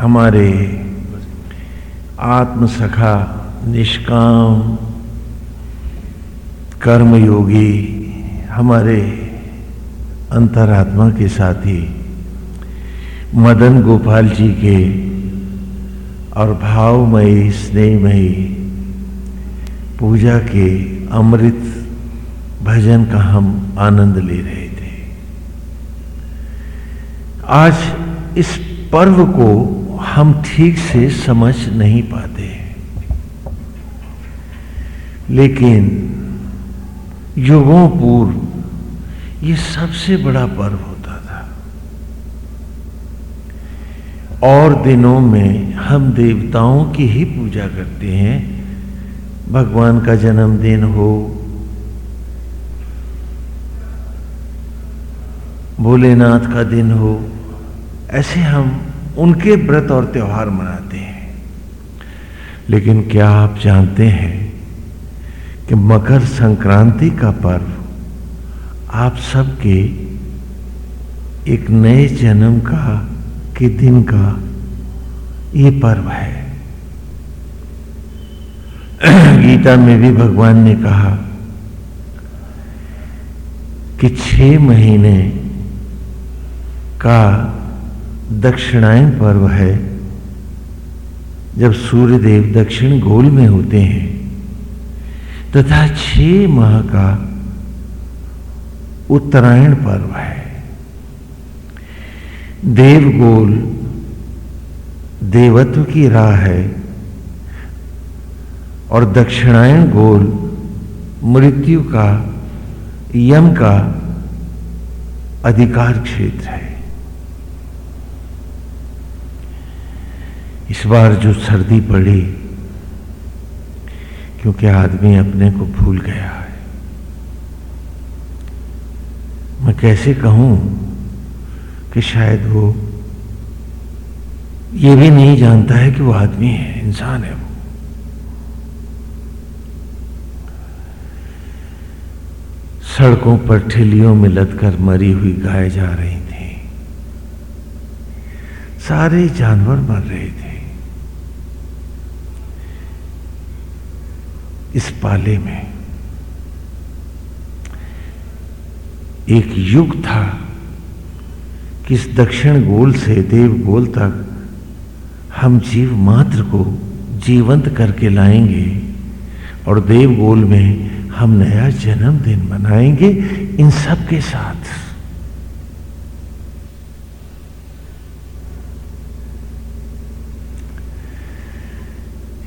हमारे आत्मसखा, निष्काम, कर्मयोगी, हमारे अंतरात्मा के साथी, मदन गोपाल जी के और भावमयी, स्नेहमयी, पूजा के अमृत भजन का हम आनंद ले रहे थे। आज इस पर्व को हम ठीक से समझ नहीं पाते। लेकिन युगों पूर्व ये सबसे बड़ा पर्व होता था। और दिनों में हम देवताओं की ही पूजा करते हैं। भगवान का जन्मदिन हो, भोलेनाथ का दिन हो, ऐसे हम उनके व्रत और त्यौहार मनाते हैं। लेकिन क्या आप जानते हैं कि मकर संक्रांति का पर्व आप सबके एक नए जन्म का, के दिन का ये पर्व है। गीता में भी भगवान ने कहा कि छह महीने का दक्षिणायन पर्व है। जब सूर्यदेव दक्षिण गोल में होते हैं, तथा छह माह का उत्तरायण पर्व है। देवगोल देवत्व की राह है और दक्षिणायन गोल मृत्यु का, यम का अधिकार क्षेत्र है। इस बार जो सर्दी पड़ी, क्योंकि आदमी अपने को भूल गया है। मैं कैसे कहूँ कि शायद वो ये भी नहीं जानता है कि वो आदमी है, इंसान है वो। सड़कों पर ठेलियों में लदकर मरी हुई गाय जा रही थी। सारे जानवर मर रहे थे। इस पाले में। एक युग था कि इस दक्षिण गोल से देव गोल तक हम जीव मात्र को जीवंत करके लाएँगे और देव गोल में हम नया जन्मदिन मनाएँगे इन सब के साथ।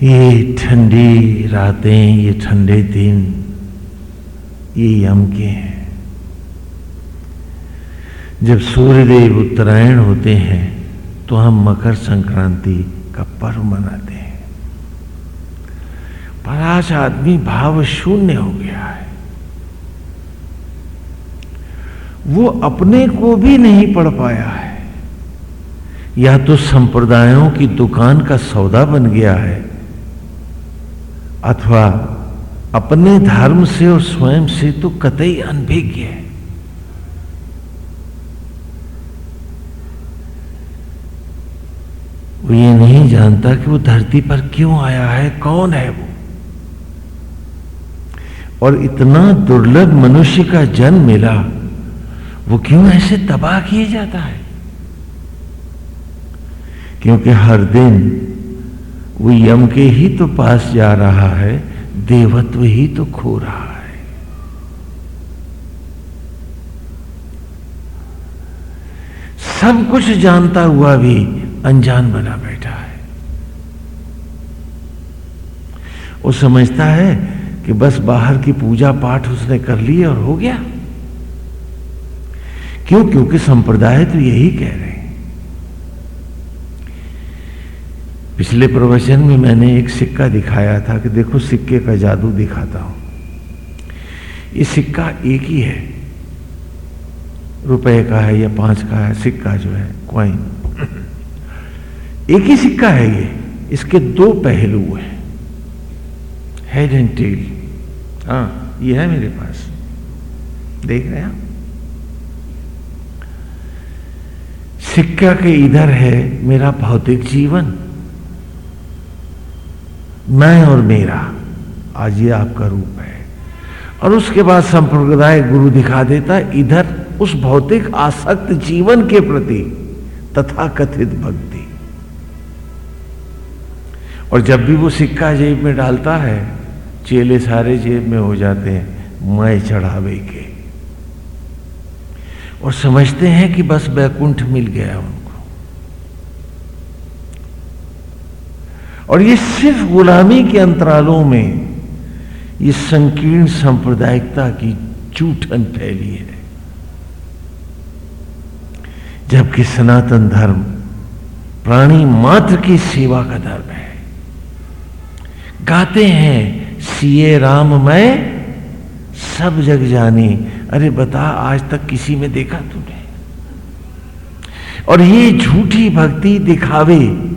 ये ठंडी रातें, ये ठंडे दिन, ये यम के हैं। जब सूर्यदेव उत्तरायण होते हैं तो हम मकर संक्रांति का पर्व मनाते हैं। पर आज आदमी भाव शून्य हो गया है। वो अपने को भी नहीं पढ़ पाया है। या तो संप्रदायों की दुकान का सौदा बन गया है अथवा अपने धर्म से और स्वयं से तो कतई अनभिज्ञ है। वो ये नहीं जानता कि वो धरती पर क्यों आया है, कौन है वो? और इतना दुर्लभ मनुष्य का जन्म मिला, वो क्यों ऐसे तबाह किए जाता है? क्योंकि हर दिन वो यम के ही तो पास जा रहा है, देवत्व ही तो खो रहा है। सब कुछ जानता हुआ भी अनजान बना बैठा है। वो समझता है कि बस बाहर की पूजा पाठ उसने कर ली और हो गया। क्यों? क्योंकि संप्रदाय तो यही कह रहे हैं। पिछले प्रवचन में मैंने एक सिक्का दिखाया था कि देखो सिक्के का जादू दिखाता हूँ। ये सिक्का एक ही है। रुपए का है या पाँच का है, सिक्का जो है क्वाइन एक ही सिक्का है ये। इसके दो पहलू हैं। हेड एंड टेल हाँ ये है मेरे पास। देख रहे हैं सिक्का के इधर है मेरा भौतिक जीवन। मैं और मेरा, आज ये आपका रूप है। और उसके बाद संप्रदाय गुरु दिखा देता, इधर उस भौतिक आसक्त जीवन के प्रति तथा कथित भक्ति। और जब भी वो सिक्का जेब में डालता है, चेले सारे जेब में हो जाते हैं, मैं चढ़ावे के। और समझते हैं कि बस बैकुंठ मिल गया उनको। और ये सिर्फ़ गुलामी के अंतरालों में, ये संकीर्ण सांप्रदायिकता की चूठन फैली है। जबकि सनातन धर्म प्राणी मात्र की सेवा का धर्म है। गाते हैं, सीए राम मैं, सब जग जानी। अरे बता, आज तक किसी में देखा तूने? और ये झूठी भक्ति दिखावे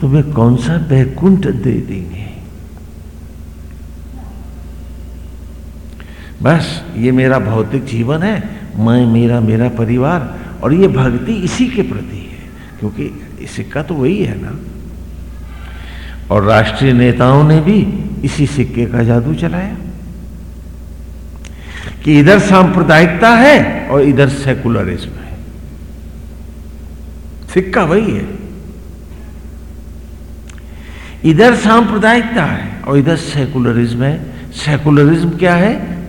तुम्हें कौन सा बैकुंठ दे देंगे? बस, ये मेरा भौतिक जीवन है, मैं, मेरा मेरा परिवार, और ये भक्ति इसी के प्रति है, क्योंकि सिक्का तो वही है ना। और राष्ट्रीय नेताओं ने भी इसी सिक्के का जादू चलाया। कि इधर सांप्रदायिकता है, और इधर सेकुलरिज्म है। सिक्का वही है। इधर सांप्रदायिकता है और इधर सेकुलरिज्म है। सेकुलरिज्म क्या है?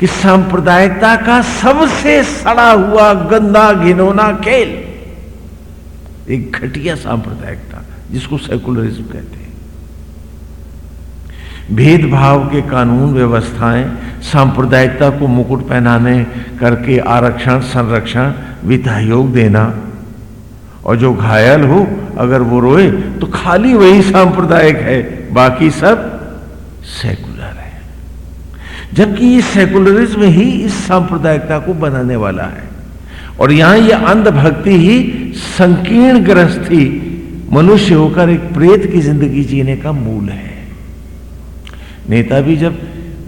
कि सांप्रदायिकता का सबसे सड़ा हुआ, गंदा, घिनौना खेल। एक घटिया सांप्रदायिकता, जिसको सेकुलरिज्म कहते हैं। भेदभाव के कानून व्यवस्थाएँ सांप्रदायिकता को मुकुट पहनाने, करके आरक्षण, संरक्षण वित्तायोग देना। और जो घायल हो अगर वो रोए तो खाली वही सांप्रदायिक है, बाकी सब सेकुलर है। जबकि ये सेकुलरिज्म ही इस सांप्रदायिकता को बनाने वाला है। और यहाँ ये अंधभक्ति ही संकीर्ण ग्रस्थी मनुष्य होकर एक प्रेत की ज़िंदगी जीने का मूल है। नेता भी जब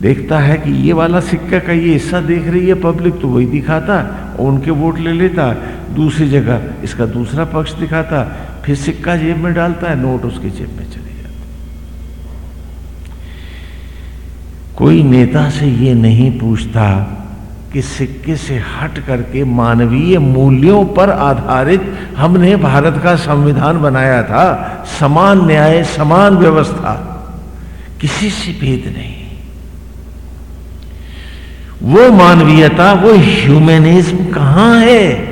देखता है कि ये वाला सिक्का का ये हिस्सा देख रही है पब्लिक तो वही दिखाता, और उनके वोट ले लेता, दूसरी जगह इसका दूसरा पक्ष दिखाता फिर सिक्का जेब में डालता है, नोट उसके जेब में चले जाते कोई नेता से ये नहीं पूछता कि सिक्के से हट करके मानवीय मूल्यों पर आधारित हमने भारत का संविधान बनाया था। समान न्याय, समान व्यवस्था। किसी से भेद नहीं। वो मानवीयता, वो ह्यूमनिज्म कहाँ है?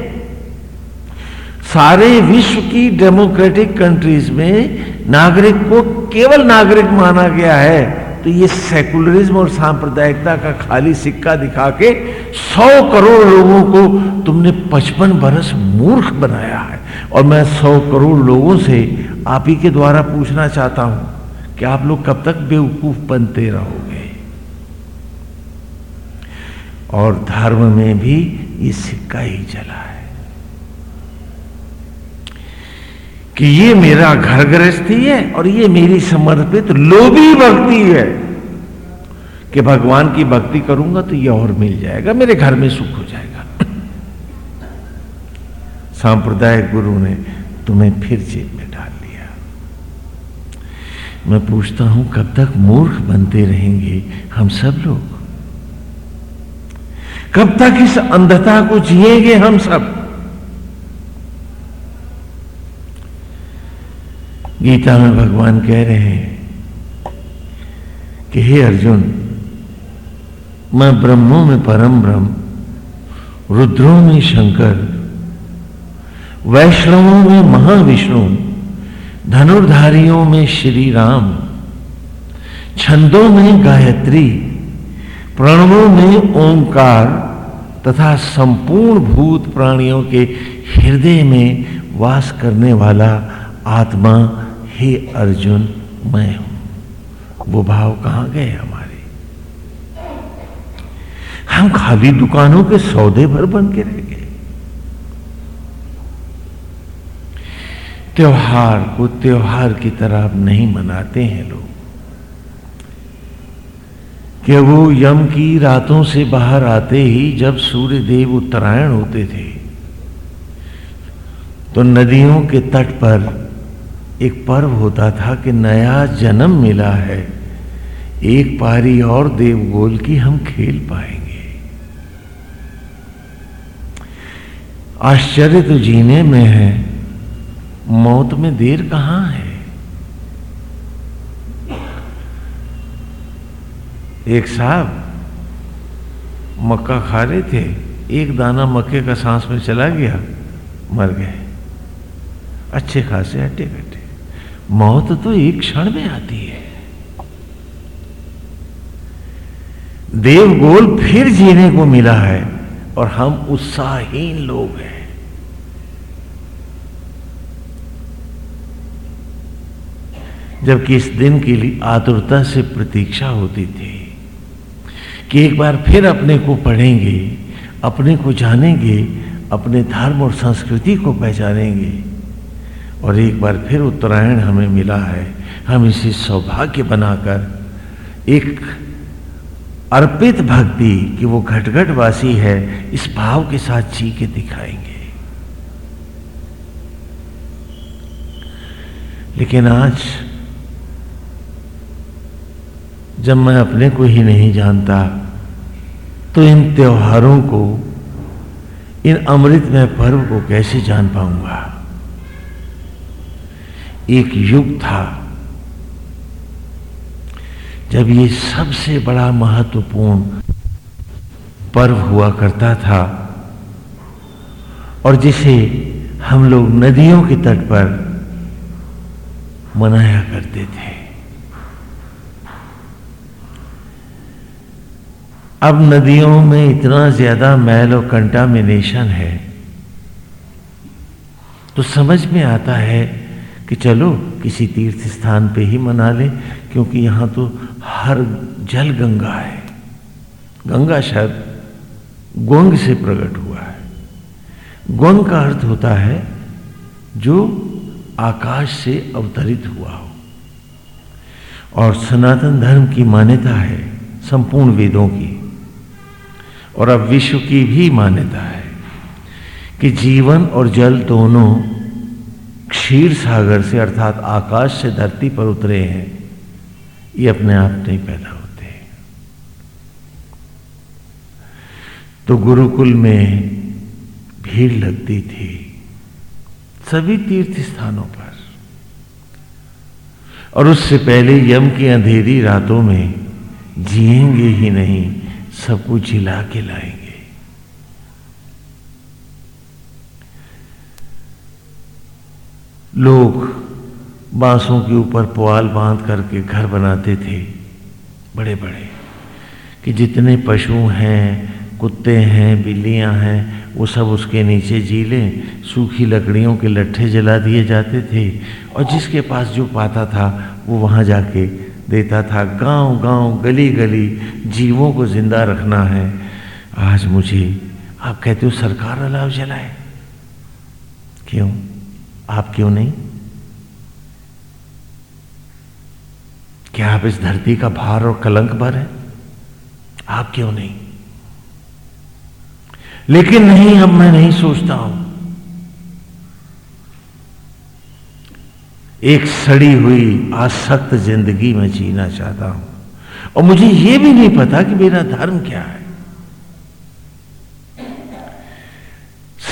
सारे विश्व की डेमोक्रेटिक कंट्रीज़ में नागरिक को केवल नागरिक माना गया है। तो ये सेकुलरिज्म और सांप्रदायिकता का खाली सिक्का दिखा के सौ करोड़ लोगों को तुमने पचपन बरस मूर्ख बनाया है। और मैं सौ करोड़ लोगों से आप ही के द्वारा पूछना चाहता हूँ, कि आप लोग कब तक बेवकूफ़ बनते रहोगे? और धर्म में भी ये सिक्का ही चला है। कि ये मेरा घर गृहस्थी है और ये मेरी समर्पित लोभी भक्ति है कि भगवान की भक्ति करूँगा तो ये और मिल जाएगा, मेरे घर में सुख हो जाएगा। सांप्रदायिक गुरु ने तुम्हें फिर जेब में डाल लिया मैं पूछता हूँ, कब तक मूर्ख बनते रहेंगे हम सब लोग? कब तक इस अंधता को जिएँगे हम सब? गीता में भगवान कह रहे हैं कि हे अर्जुन, मैं ब्रह्मों में परम ब्रह्म, रुद्रों में शंकर, वैष्णवों में महाविष्णु, धनुर्धारियों में श्री राम छंदों में गायत्री, प्रणवों में ओंकार तथा संपूर्ण भूत प्राणियों के हृदय में वास करने वाला आत्मा हे अर्जुन, मैं हूँ। वो भाव कहाँ गए हमारे? हम खाली दुकानों के सौदे भर बन के रह गए। त्योहार को त्योहार की तरह नहीं मनाते हैं लोग। कि वो यम की रातों से बाहर आते ही जब सूर्य देव उत्तरायण होते थे तो नदियों के तट पर एक पर्व होता था कि नया जन्म मिला है। एक पारी और देवगोल की हम खेल पाएँगे। आश्चर्य तो जीने में है। मौत में देर कहाँ है? एक साहब, मक्का खा रहे थे। एक दाना मक्के का सांस में चला गया, मर गए। अच्छे खासे हट्टे कट्टे मौत तो एक क्षण में आती है। देवगोल फिर जीने को मिला है और हम उत्साहहीन लोग हैं। जबकि इस दिन के लिए आतुरता से प्रतीक्षा होती थी कि एक बार फिर अपने को पढ़ेंगे, अपने को जानेंगे, अपने धर्म और संस्कृति को पहचानेंगे। और एक बार फिर उत्तरायण हमें मिला है। हम इसे सौभाग्य बनाकर एक अर्पित भक्ति कि वो घटघट वासी है, इस भाव के साथ जी के दिखाएँगे। लेकिन आज जब मैं अपने को ही नहीं जानता तो इन त्योहारों को, इन अमृतमय पर्व को कैसे जान पाऊँगा? एक युग था जब ये सबसे बड़ा महत्वपूर्ण पर्व हुआ करता था और जिसे हम लोग नदियों के तट पर मनाया करते थे। अब नदियों में इतना ज़्यादा मैल और कंटामिनेशन है तो समझ में आता है कि चलो किसी तीर्थ स्थान पे ही मना ले, क्योंकि यहाँ तो हर जल गंगा है। गंगा शब्द गोंग से प्रकट हुआ है। गोंग का अर्थ होता है जो आकाश से अवतरित हुआ हो। और सनातन धर्म की मान्यता है संपूर्ण वेदों की, और अब विश्व की भी मान्यता है कि जीवन और जल दोनों क्षीर सागर से अर्थात आकाश से धरती पर उतरे हैं, ये अपने आप नहीं पैदा होते। तो गुरुकुल में भीड़ लगती थी सभी तीर्थ स्थानों पर। और उससे पहले यम की अंधेरी रातों में जिएँगे ही नहीं सब कुछ हिला के लाएँगे। लोग बांसों के ऊपर पुआल बाँध करके घर बनाते थे बड़े बड़े कि जितने पशु हैं, कुत्ते हैं, बिल्लियाँ हैं, वो सब उसके नीचे जी लें, सूखी लकड़ियों के लट्ठे जला दिए जाते थे, और जिसके पास जो पाता था, वो वहाँ जाके देता था। गाँव गाँव गली गली जीवों को ज़िंदा रखना है। आज मुझे, आप कहते हो, सरकार अलाव जलाए? क्यों? आप क्यों नहीं? क्या आप इस धरती का भार और कलंक भर है? आप क्यों नहीं? लेकिन नहीं, अब मैं नहीं सोचता हूँ। एक सड़ी हुई, आसक्त ज़िंदगी में जीना चाहता हूँ। और मुझे यह भी नहीं पता कि मेरा धर्म क्या है।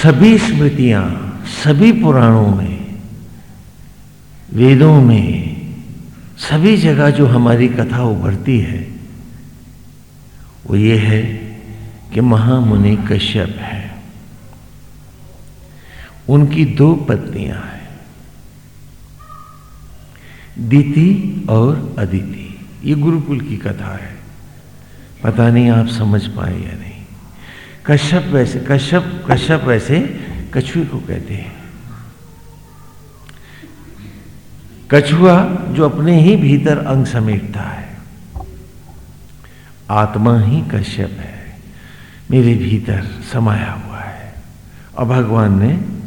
सभी स्मृतियाँ सभी पुराणों में, वेदों में, सभी जगह जो हमारी कथा उभरती है, वो ये है कि महामुनि कश्यप है। उनकी दो पत्नियाँ हैं, दीति और अदिति। ये गुरुकुल की कथा है। पता नहीं आप समझ पाए या नहीं। कश्यप वैसे, कश्यप कश्यप वैसे कछुए को कहते हैं। कछुआ जो अपने ही भीतर अंग समेटता है। आत्मा ही कश्यप है। मेरे भीतर समाया हुआ है। और भगवान ने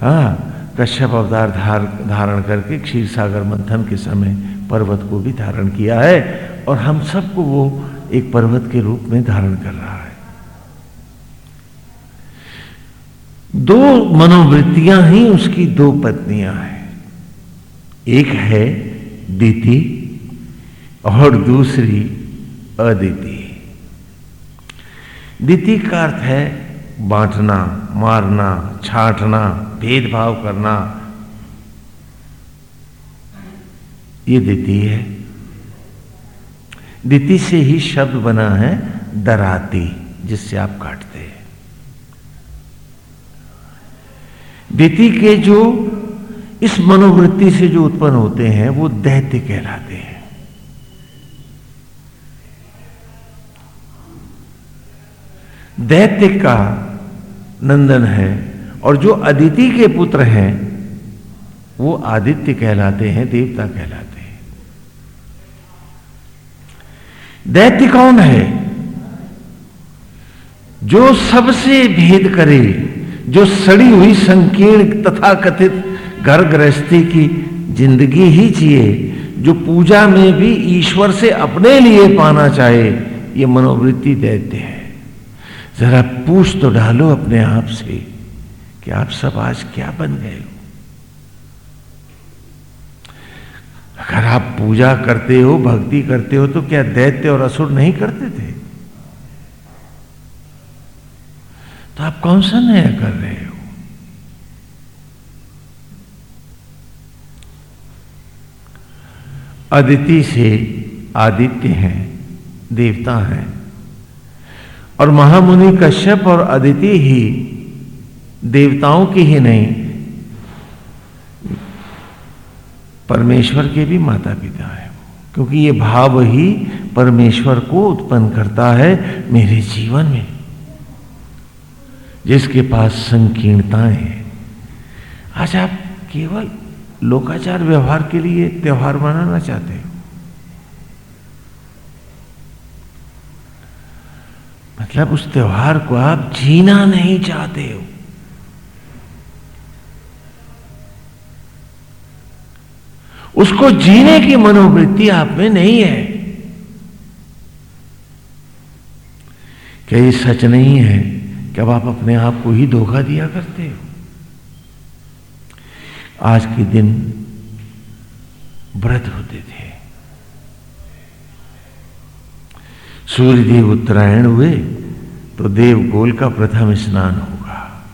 हाँ कश्यप अवतार धार, धारण करके क्षीर सागर मंथन के समय पर्वत को भी धारण किया है। और हम सबको वो एक पर्वत के रूप में धारण कर रहा है। दो मनोवृत्तियाँ ही उसकी दो पत्नियाँ हैं। एक है दीति और दूसरी अदिति। दीति का अर्थ है बांटना, मारना, छाटना, भेदभाव करना। ये दीति है। दीति से ही शब्द बना है दराती, जिससे आप काटते हैं। दीति के जो इस मनोवृत्ति से जो उत्पन्न होते हैं, वो दैत्य कहलाते हैं। दैत्य का नंदन है और जो अदिति के पुत्र हैं, वो आदित्य कहलाते हैं, देवता कहलाते हैं। दैत्य कौन है? जो सबसे भेद करे जो सड़ी हुई संकीर्ण तथा कथित घर गृहस्थी की ज़िंदगी ही जिए, जो पूजा में भी ईश्वर से अपने लिए पाना चाहे, ये मनोवृत्ति दैत्य है। जरा पूछ तो डालो अपने आप से कि आप सब आज क्या बन गए हो। अगर आप पूजा करते हो, भक्ति करते हो तो क्या दैत्य और असुर नहीं करते थे? तो आप कौन सा नया कर रहे हो? अदिति से आदित्य हैं, देवता हैं। और महामुनि कश्यप और अदिति ही देवताओं की ही नहीं, परमेश्वर के भी माता पिता है। क्योंकि ये भाव ही परमेश्वर को उत्पन्न करता है मेरे जीवन में। जिसके पास संकीर्णताएँ हैं। आज आप केवल लोकाचार व्यवहार के लिए त्यौहार मनाना चाहते हो। मतलब उस त्योहार को आप जीना नहीं चाहते हो। उसको जीने की मनोवृत्ति आप में नहीं है। क्या ये सच नहीं है? अब आप अपने आप को ही धोखा दिया करते हो। आज के दिन व्रत होते थे। सूर्य देव उत्तरायण हुए तो देव गोल का प्रथम स्नान होगा।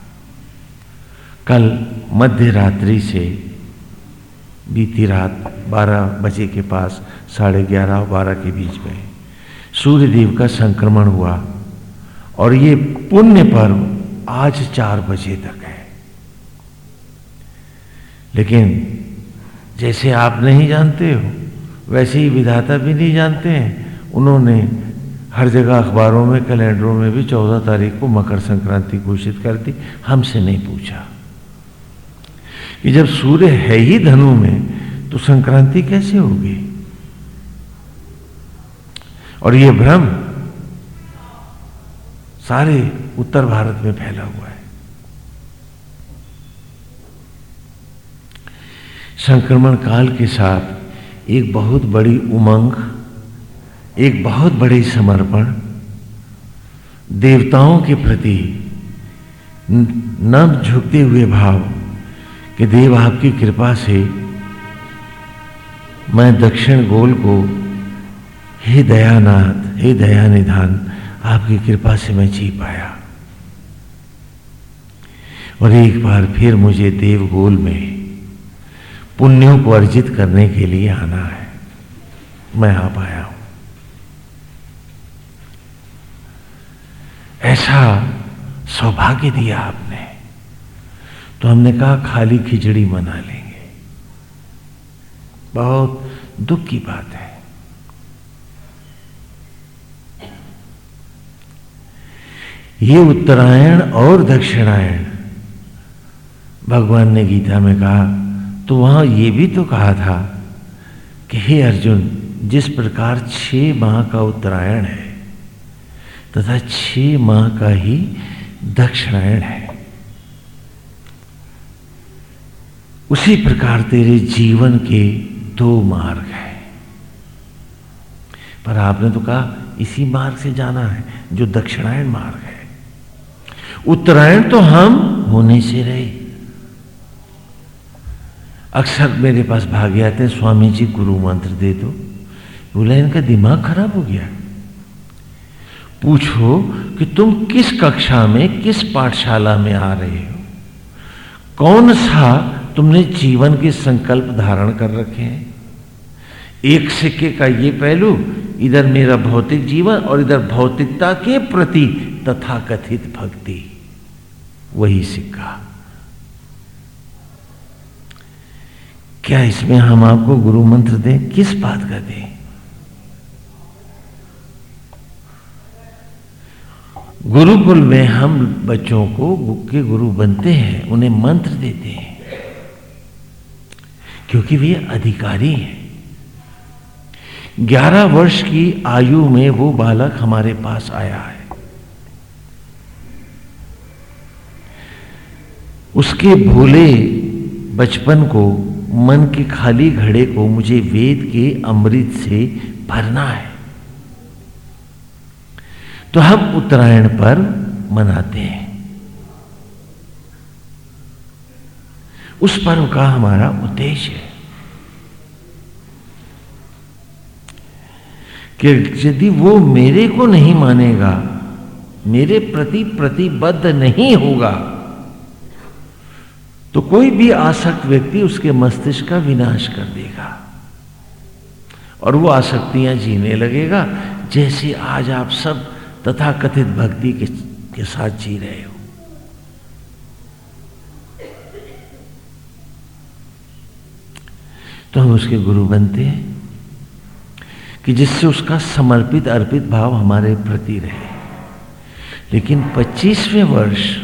कल मध्य रात्रि से बीती रात 12 बजे के पास, साढ़े ग्यारह, बारह के बीच में सूर्य देव का संक्रमण हुआ। और ये पुण्य पर्व आज चार बजे तक है। लेकिन जैसे आप नहीं जानते हो, वैसे ही विधाता भी नहीं जानते हैं। उन्होंने हर जगह अखबारों में, कैलेंडरों में भी चौदह तारीख को मकर संक्रांति घोषित कर दी। हमसे नहीं पूछा कि जब सूर्य है ही धनु में तो संक्रांति कैसे होगी? और ये भ्रम सारे उत्तर भारत में फैला हुआ है। संक्रमण काल के साथ एक बहुत बड़ी उमंग, एक बहुत बड़ी समर्पण देवताओं के प्रति नम झुकते हुए भाव कि देव आपकी कृपा से मैं दक्षिण गोल को, हे दयानाथ, हे दया निधान आपकी कृपा से मैं जी पाया। और एक बार फिर मुझे देवगोल में पुण्यों को अर्जित करने के लिए आना है। मैं आ पाया हूँ। ऐसा सौभाग्य दिया आपने। तो हमने कहा, खाली खिचड़ी मना लेंगे। बहुत दुख की बात है। ये उत्तरायण और दक्षिणायण। भगवान ने गीता में कहा तो वहाँ ये भी तो कहा था कि हे अर्जुन, जिस प्रकार छह माह का उत्तरायण है, तथा छह माह का ही दक्षिणायण है। उसी प्रकार तेरे जीवन के दो मार्ग हैं। पर आपने तो कहा, इसी मार्ग से जाना है, जो दक्षिणायन मार्ग है। उत्तरायण तो हम होने से रहे। अक्सर मेरे पास भागे आते हैं स्वामी जी गुरु मंत्र दे दो। बोला, इनका दिमाग खराब हो गया। पूछो कि तुम किस कक्षा में, किस पाठशाला में आ रहे हो? कौन सा तुमने जीवन के संकल्प धारण कर रखे हैं? एक सिक्के का ये पहलू, इधर मेरा भौतिक जीवन और इधर भौतिकता के प्रति तथाकथित भक्ति। वही सिक्का। क्या इसमें हम आपको गुरु मंत्र दें? किस बात का दें? गुरुकुल में हम बच्चों को के गुरु बनते हैं, उन्हें मंत्र देते हैं। क्योंकि वे अधिकारी हैं। ग्यारह वर्ष की आयु में वो बालक हमारे पास आया है। उसके भोले बचपन को, मन के खाली घड़े को मुझे वेद के अमृत से भरना है। तो हम उत्तरायण पर मनाते हैं। उस पर्व का हमारा उद्देश्य है कि यदि वो मेरे को नहीं मानेगा, मेरे प्रति प्रतिबद्ध नहीं होगा तो कोई भी आसक्त व्यक्ति उसके मस्तिष्क का विनाश कर देगा। और वो आसक्तियाँ जीने लगेगा जैसे आज आप सब तथा कथित भक्ति के, के साथ जी रहे हो। तो हम उसके गुरु बनते हैं कि जिससे उसका समर्पित अर्पित भाव हमारे प्रति रहे। लेकिन 25वें वर्ष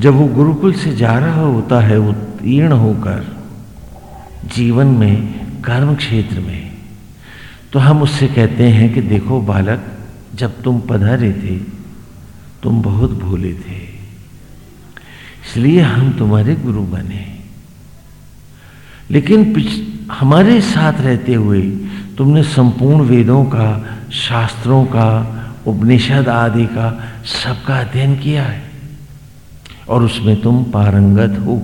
जब वो गुरुकुल से जा रहा होता है, उत्तीर्ण होकर जीवन में, कर्म क्षेत्र में तो हम उससे कहते हैं कि देखो बालक, जब तुम पधारे थे, तुम बहुत भोले थे। इसलिए हम तुम्हारे गुरु बने। लेकिन हमारे साथ रहते हुए तुमने संपूर्ण वेदों का, शास्त्रों का, उपनिषद आदि का सबका अध्ययन किया है। और उसमें तुम पारंगत हो।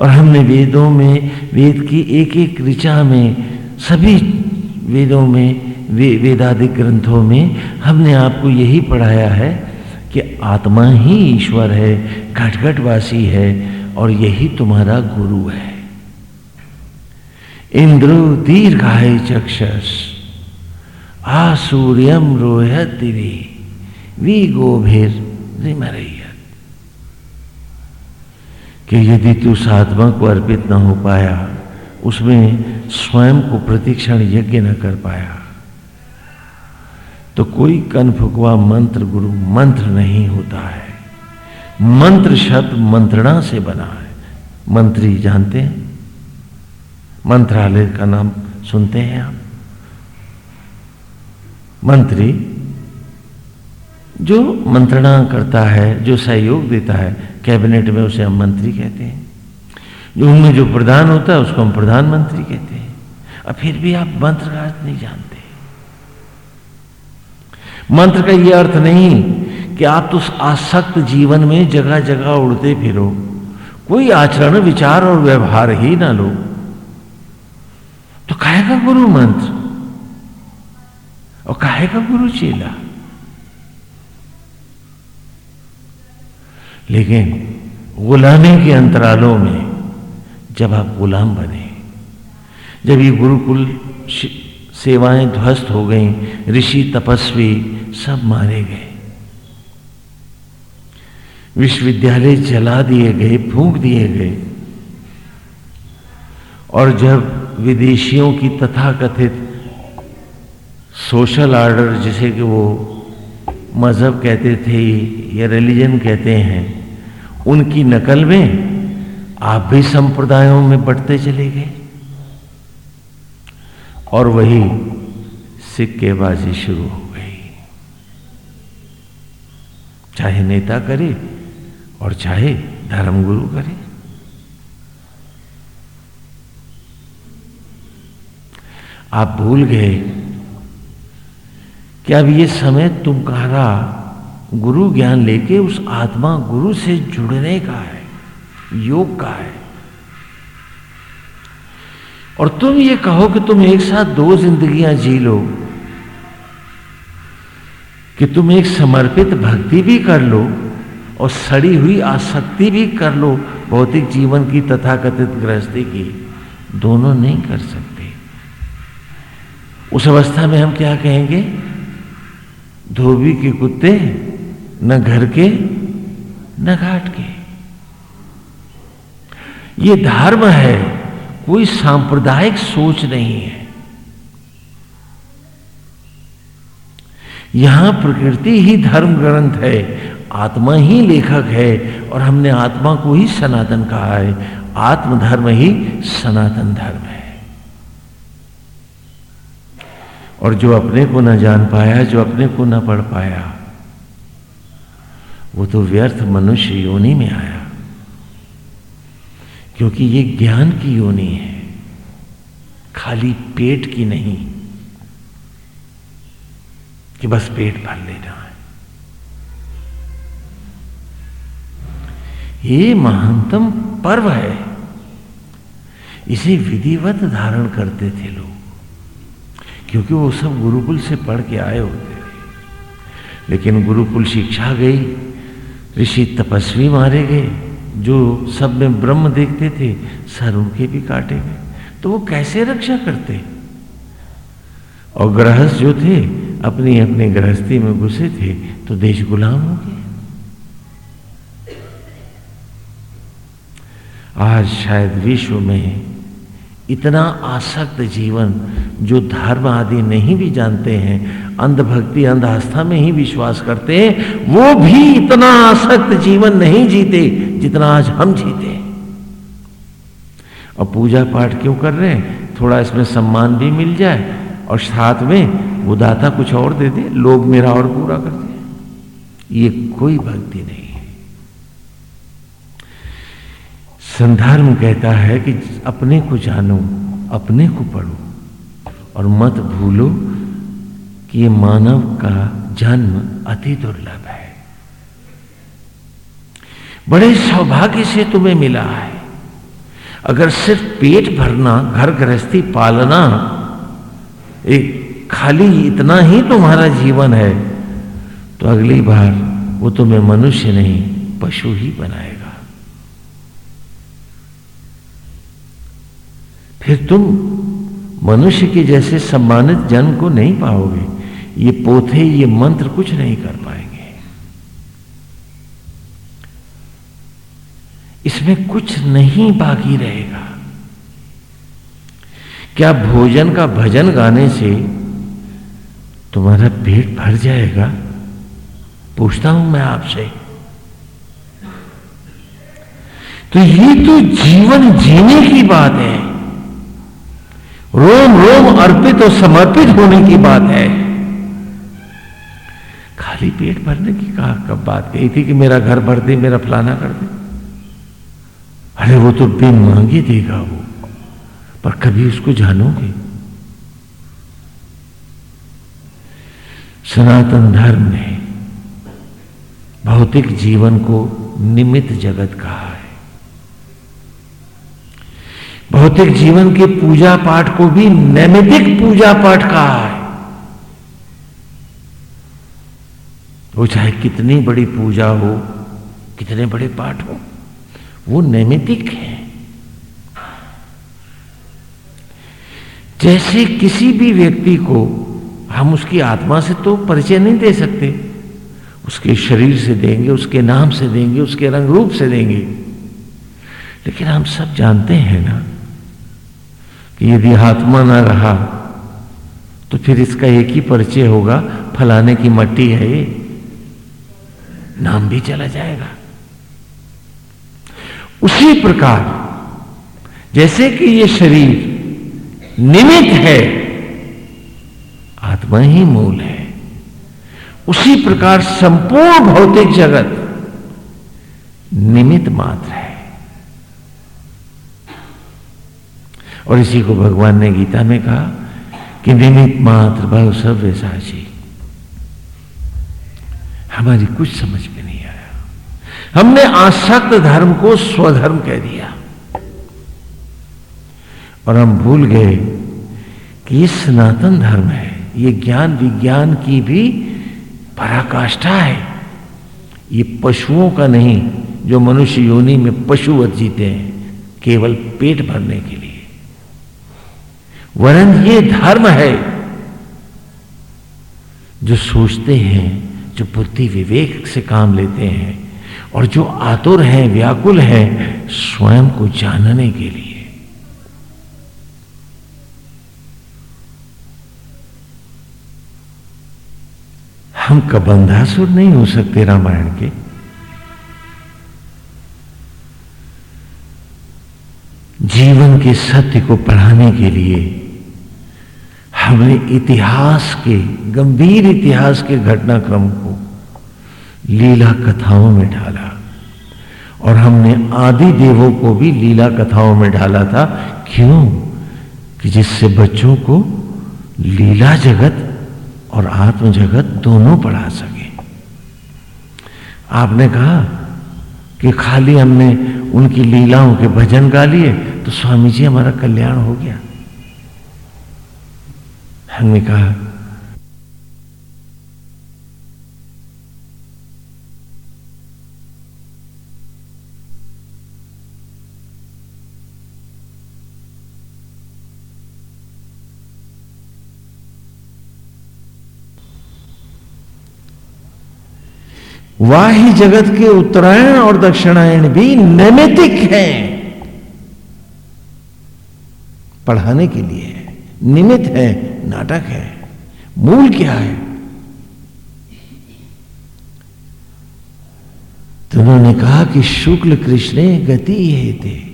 और हमने वेदों में, वेद की एक एक ऋचा में, सभी वेदों में, वे वेदादिक ग्रंथों में हमने आपको यही पढ़ाया है कि आत्मा ही ईश्वर है घटघटवासी है और यही तुम्हारा गुरु है। इंद्रो दीर्घाय चक्षस आसूर्यम रोहत दिवी वी गोभीर रिमरैयत कि यदि तू साधमा को अर्पित न हो पाया, उसमें स्वयं को प्रतीक्षण यज्ञ न कर पाया तो कोई कन फुकवा मंत्र गुरु मंत्र नहीं होता है। मंत्र शब्द मंत्रणा से बना है। मंत्री जानते हैं? मंत्रालय का नाम सुनते हैं आप? मंत्री जो मंत्रणा करता है, जो सहयोग देता है, कैबिनेट में उसे हम मंत्री कहते हैं। जो उनमें जो प्रधान होता है, उसको हम प्रधानमंत्री कहते हैं। और फिर भी आप मंत्र का अर्थ नहीं जानते। मंत्र का यह अर्थ नहीं कि आप तो आसक्त जीवन में जगह जगह उड़ते फिरो। कोई आचरण, विचार और व्यवहार ही ना लो। तो कहेगा गुरु मंत्र? और कहेगा गुरु चेला? लेकिन गुलामी के अंतरालों में जब आप गुलाम बने, जब ये गुरुकुल सेवाएँ ध्वस्त हो गई, ऋषि तपस्वी सब मारे गए। विश्वविद्यालय जला दिए गए, फूंक दिए गए। और जब विदेशियों की तथाकथित सोशल ऑर्डर जिसे कि वो मज़हब कहते थे या रिलीजन कहते हैं उनकी नकल में आप भी संप्रदायों में बढ़ते चले गए। और वही सिक्केबाजी शुरू हो गई। चाहे नेता करे और चाहे धर्मगुरु करे। आप भूल गए कि अब ये समय तुम्हारा गुरु ज्ञान लेके उस आत्मा गुरु से जुड़ने का है, योग का है। और तुम ये कहो कि तुम एक साथ दो जिंदगियाँ जी लो, कि तुम एक समर्पित भक्ति भी कर लो और सड़ी हुई आसक्ति भी कर लो, भौतिक जीवन की तथाकथित गृहस्थी की, दोनों नहीं कर सकते। उस अवस्था में हम क्या कहेंगे? धोबी के कुत्ते न घर के, न घाट के। ये धर्म है, कोई सांप्रदायिक सोच नहीं है। यहाँ प्रकृति ही धर्म ग्रंथ है, आत्मा ही लेखक है, और हमने आत्मा को ही सनातन कहा है। आत्मधर्म ही सनातन धर्म है। और जो अपने को न जान पाया, जो अपने को न पढ़ पाया वो तो व्यर्थ मनुष्य योनि में आया। क्योंकि ये ज्ञान की योनि है, खाली पेट की नहीं, कि बस पेट भर लेना है। ये महानतम पर्व है। इसे विधिवत धारण करते थे लोग, क्योंकि वो सब गुरुकुल से पढ़ के आए होते थे। लेकिन गुरुकुल शिक्षा गई ऋषि तपस्वी मारे गए, जो सब में ब्रह्म देखते थे, सर उनके भी काटे गए। तो वो कैसे रक्षा करते? और गृहस्थ जो थे, अपनी अपनी गृहस्थी में घुसे थे तो देश गुलाम हो गए। आज शायद विश्व में इतना आसक्त जीवन जो धर्म आदि नहीं भी जानते हैं, अंधभक्ति अंध आस्था में ही विश्वास करते हैं, वो भी इतना आसक्त जीवन नहीं जीते जितना आज हम जीते और पूजा पाठ क्यों कर रहे हैं? थोड़ा इसमें सम्मान भी मिल जाए और साथ में वो दाता कुछ और दे दे, लोग मेरा और पूरा कर दे ये कोई भक्ति नहीं। संधर्म कहता है कि अपने को जानो, अपने को पढ़ो और मत भूलो कि ये मानव का जन्म अति दुर्लभ है। बड़े सौभाग्य से तुम्हें मिला है। अगर सिर्फ़ पेट भरना घर गृहस्थी पालना एक खाली इतना ही तुम्हारा जीवन है तो अगली बार वो तुम्हें मनुष्य नहीं, पशु ही बनाएगा। फिर तुम मनुष्य के जैसे सम्मानित जन्म को नहीं पाओगे। ये पोथे, ये मंत्र कुछ नहीं कर पाएँगे। इसमें कुछ नहीं बाकी रहेगा। क्या भोजन का भजन गाने से तुम्हारा पेट भर जाएगा? पूछता हूँ मैं आपसे। तो ये तो जीवन जीने की बात है। रोम रोम अर्पित और समर्पित होने की बात है। खाली पेट भरने की कहा, कब बात कही थी कि मेरा घर भर दे, मेरा फलाना कर दे? अरे वो तो बिन मांगे देगा वो, पर कभी उसको जानोगे? सनातन धर्म ने भौतिक जीवन को निमित जगत कहा है। भौतिक जीवन के पूजा पाठ को भी नैमितिक पूजा पाठ कहा है। वो चाहे कितनी बड़ी पूजा हो, कितने बड़े पाठ हो, वो नैमितिक है। जैसे किसी भी व्यक्ति को हम उसकी आत्मा से तो परिचय नहीं दे सकते, उसके शरीर से देंगे, उसके नाम से देंगे, उसके रंग रूप से देंगे। लेकिन हम सब जानते हैं ना कि यदि आत्मा ना रहा तो फिर इसका एक ही परिचय होगा, फलाने की मट्टी है ये। नाम भी चला जाएगा। उसी प्रकार, जैसे कि ये शरीर निमित है, आत्मा ही मूल है। उसी प्रकार संपूर्ण भौतिक जगत निमित मात्र है। और इसी को भगवान ने गीता में कहा कि निमित मात्र बहु सव्य साची हमारी कुछ समझ में नहीं आया। हमने आसक्त धर्म को स्वधर्म कह दिया। और हम भूल गए कि ये सनातन धर्म है। ये ज्ञान विज्ञान की भी पराकाष्ठा है। ये पशुओं का नहीं, जो मनुष्य योनि में पशुवत जीते हैं, केवल पेट भरने के लिए। वरन ये धर्म है जो सोचते हैं, जो बुद्धि विवेक से काम लेते हैं और जो आतुर हैं, व्याकुल हैं स्वयं को जानने के लिए। हम कबंधासुर नहीं हो सकते रामायण के। जीवन के सत्य को पढ़ाने के लिए हमने इतिहास के, गंभीर इतिहास के घटनाक्रम को लीला कथाओं में ढाला। और हमने आदि देवों को भी लीला कथाओं में ढाला था। क्यों? कि जिससे बच्चों को लीला जगत और आत्म जगत दोनों पढ़ा सके। आपने कहा कि खाली हमने उनकी लीलाओं के भजन गा लिए तो स्वामी जी हमारा कल्याण हो गया। हमने कहा वाही जगत के उत्तरायण और दक्षिणायण भी नैमितिक हैं। पढ़ाने के लिए। निमित्त है, नाटक है। मूल क्या है? तो उन्होंने कहा कि शुक्ल कृष्ण गति थे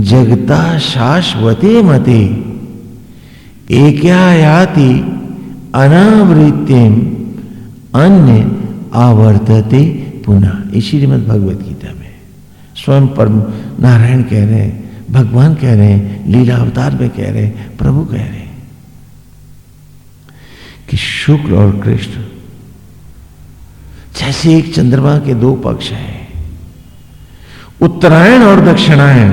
जगता शाश्वते मते याति अनावृत्तिम अन्य आवर्तते पुनः। श्रीमद भगवत गीता में स्वयं परम नारायण कह रहे हैं भगवान कह रहे हैं, लीला अवतार में कह रहे हैं, प्रभु कह रहे हैं कि शुक्ल और कृष्ण जैसे एक चंद्रमा के दो पक्ष हैं, उत्तरायण और दक्षिणायन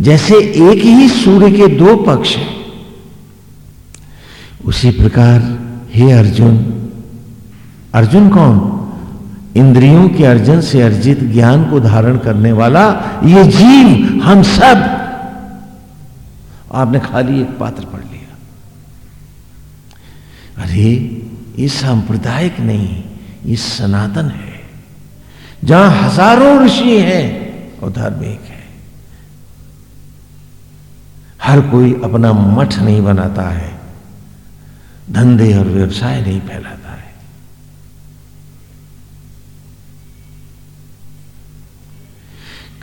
जैसे एक ही सूर्य के दो पक्ष हैं, उसी प्रकार हे अर्जुन अर्जुन कौन? इंद्रियों के अर्जन से अर्जित ज्ञान को धारण करने वाला ये जीव हम सब। आपने खाली एक पात्र पढ़ लिया। अरे, ये सांप्रदायिक नहीं, ये सनातन है। जहाँ हज़ारों ऋषि हैं, और धार्मिक है। हर कोई अपना मठ नहीं बनाता है, धंधे और व्यवसाय नहीं फैलाता।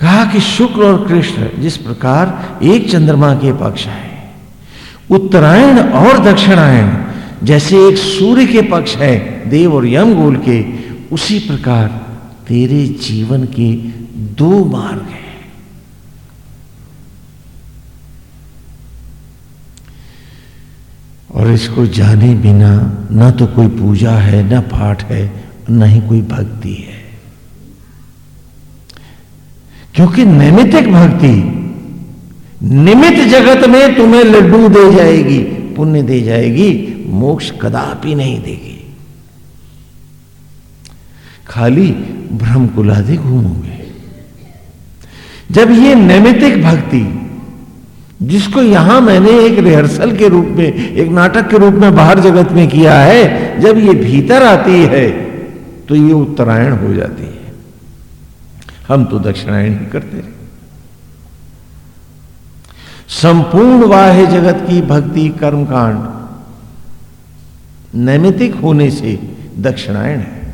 कहा कि शुक्र और कृष्ण जिस प्रकार एक चंद्रमा के पक्ष है, उत्तरायण और दक्षिणायण जैसे एक सूर्य के पक्ष है, देव और यम गोल के, उसी प्रकार तेरे जीवन के दो मार्ग हैं। और इसको जाने बिना न तो कोई पूजा है, न पाठ है, न ही कोई भक्ति है। क्योंकि नैमितिक भक्ति। निमित जगत में तुम्हें लड्डू दे जाएगी, पुण्य दे जाएगी, मोक्ष कदापि नहीं देगी। खाली भ्रम कुलादि घूमोगे। जब ये नैमितिक भक्ति, जिसको यहाँ मैंने एक रिहर्सल के रूप में, एक नाटक के रूप में बाहर जगत में किया है, जब ये भीतर आती है तो ये उत्तरायण हो जाती है। हम तो दक्षिणायन ही करते रहे संपूर्ण वाह्य जगत की भक्ति कर्मकांड नैमितिक होने से दक्षिणायन है।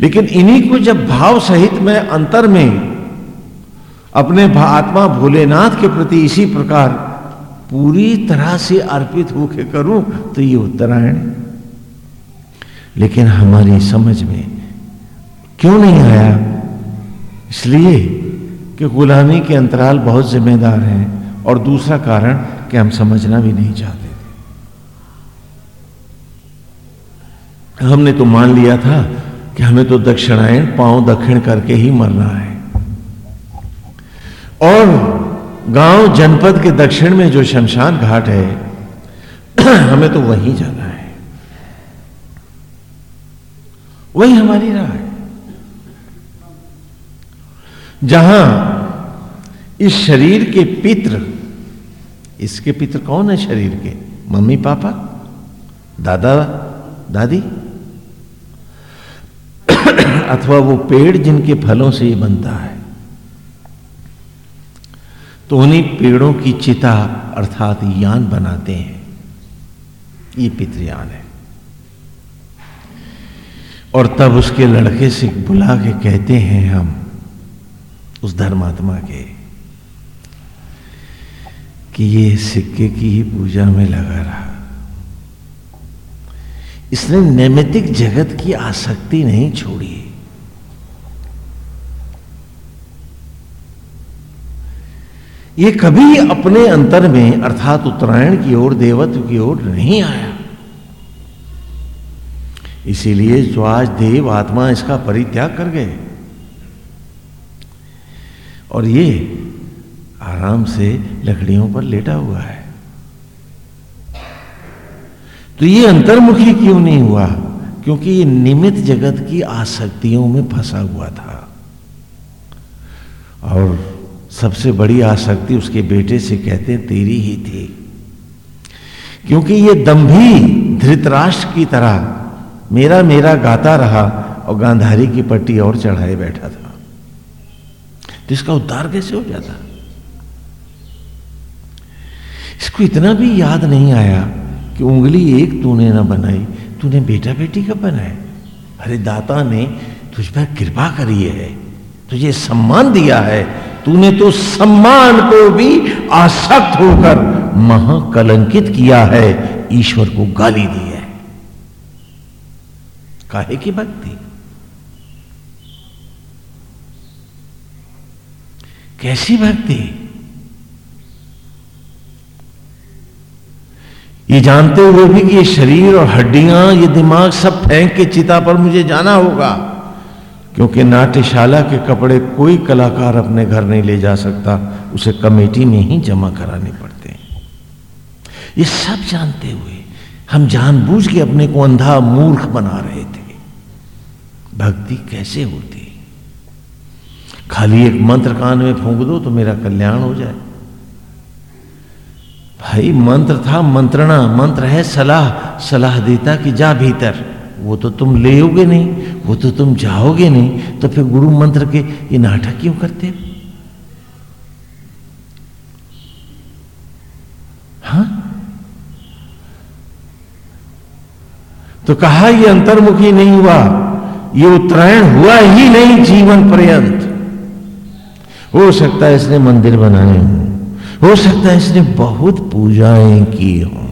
लेकिन इन्हीं को जब भाव सहित में अंतर में अपने आत्मा भोलेनाथ के प्रति इसी प्रकार पूरी तरह से अर्पित होकर करूँ तो ये उत्तरायण लेकिन हमारी समझ में क्यों नहीं आया? इसलिए कि गुलामी के अंतराल बहुत जिम्मेदार हैं और दूसरा कारण कि हम समझना भी नहीं चाहते थे। हमने तो मान लिया था कि हमें तो दक्षिणायन, पाँव दक्षिण करके ही मरना है। और गाँव जनपद के दक्षिण में जो शमशान घाट है, हमें तो वहीं जाना है। वही हमारी राह है। जहाँ इस शरीर के पित्र, इसके पित्र कौन है शरीर के? मम्मी, पापा, दादा, दादी? अथवा वो पेड़ जिनके फलों से ये बनता है? तो उन्हीं पेड़ों की चिता अर्थात यान बनाते हैं। ये पितृयान है। और तब उसके लड़के से बुला के कहते हैं हम उस धर्मात्मा के कि ये सिक्के की ही पूजा में लगा रहा। इसने नैमितिक जगत की आसक्ति नहीं छोड़ी। ये कभी अपने अंतर में, अर्थात उत्तरायण की ओर, देवत्व की ओर नहीं आया। इसीलिए जो आज देव आत्मा इसका परित्याग कर गए। और ये आराम से लकड़ियों पर लेटा हुआ है। तो ये अंतर्मुखी क्यों नहीं हुआ? क्योंकि ये निमित जगत की आसक्तियों में फंसा हुआ था। और सबसे बड़ी आसक्ति उसके बेटे से कहते हैं, तेरी ही थी। क्योंकि ये दम्भी धृतराष्ट्र की तरह मेरा मेरा गाता रहा और गांधारी की पट्टी और चढ़ाए बैठा था। तो इसका उद्धार कैसे हो जाता? इसको इतना भी याद नहीं आया कि उंगली एक तूने ना बनाई, तूने बेटा बेटी कब बनाए अरे दाता ने तुझ पर कृपा करी है, तुझे सम्मान दिया है। तूने तो सम्मान को भी आसक्त होकर महाकलंकित किया है, ईश्वर को गाली दी है। काहे की भक्ति कैसी भक्ति? ये जानते हुए भी कि ये शरीर और हड्डियाँ, ये दिमाग सब फेंक के चिता पर मुझे जाना होगा, क्योंकि नाट्यशाला के कपड़े कोई कलाकार अपने घर नहीं ले जा सकता, उसे कमेटी में ही जमा कराने पड़ते हैं। ये सब जानते हुए हम जानबूझ के अपने को अंधा मूर्ख बना रहे थे। भक्ति कैसे होती? खाली एक मंत्र कान में फूंक दो तो मेरा कल्याण हो जाए। भाई, मंत्र था मंत्रणा मंत्र है सलाह। सलाह देता कि जा भीतर। वो तो तुम लेोगे नहीं, वो तो तुम जाओगे नहीं तो फिर गुरु मंत्र के ये नाटक क्यों करते हो? हाँ? तो कहा ये अंतर्मुखी नहीं हुआ, ये उत्तरायण हुआ ही नहीं जीवन पर्यंत। हो सकता है इसने मंदिर बनाए हों। हो सकता है इसने बहुत पूजाएँ की हों।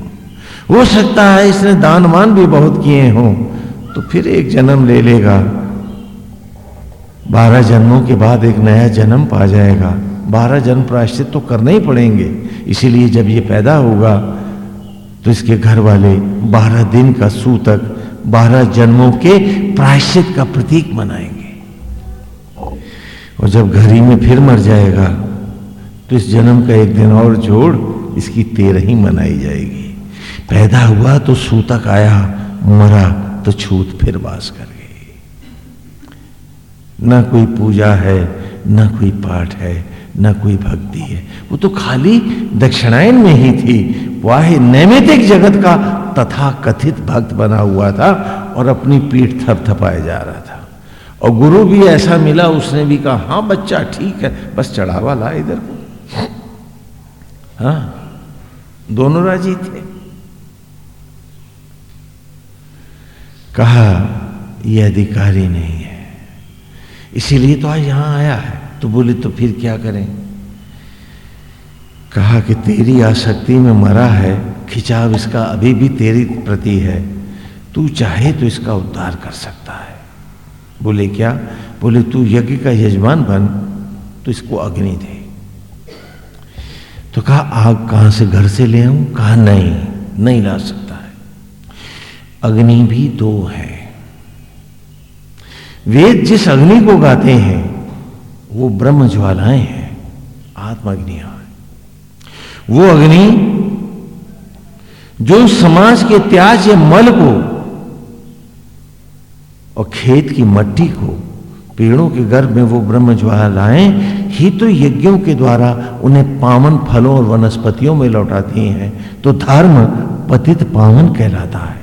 हो सकता है इसने दान मान भी बहुत किए हों। तो फिर एक जन्म ले लेगा। बारह जन्मों के बाद एक नया जन्म पा जाएगा। बारह जन्म प्रायश्चित तो करने ही पड़ेंगे। इसीलिए जब ये पैदा होगा तो इसके घर वाले बारह दिन का सूतक, बारह जन्मों के प्रायश्चित का प्रतीक मनाएँगे। और जब घरी में फिर मर जाएगा तो इस जन्म का एक दिन और जोड़ इसकी तेरह ही मनाई जाएगी। पैदा हुआ तो सूतक आया मरा तो छूत फिर वास कर गई। ना कोई पूजा है, ना कोई पाठ है, ना कोई भक्ति है। वो तो खाली दक्षिणायन में ही थी। वह नैमितिक जगत का तथा कथित भक्त बना हुआ था और अपनी पीठ थपथपाए जा रहा था। और गुरु भी ऐसा मिला, उसने भी कहा हाँ बच्चा, ठीक है, बस चढ़ावा ला इधर को। हाँ दोनों राज़ी थे। कहा यह अधिकारी नहीं है, इसीलिए तो आज यहाँ आया है। तो बोले तो फिर क्या करें? कहा कि, तेरी आसक्ति में मरा है, खिंचाव इसका अभी भी तेरी प्रति है। तू चाहे तो इसका उद्धार कर सकता है। बोले, क्या? बोले, तू यज्ञ का यजमान बन तो इसको अग्नि दे। तो कहा, आग कहाँ से घर से ले आऊँ? कहा, नहीं नहीं ला सकता है। अग्नि भी दो है। वेद जिस अग्नि को गाते हैं, वो ब्रह्म ज्वालाएँ हैं, आत्माग्निया वो अग्नि, जो समाज के त्याज मल को और खेत की मट्टी को पेड़ों के गर्भ में वो ब्रह्म ज्वालाएँ ही तो यज्ञों के द्वारा उन्हें पावन फलों और वनस्पतियों में लौटाती हैं तो धर्म पतित पावन कहलाता है।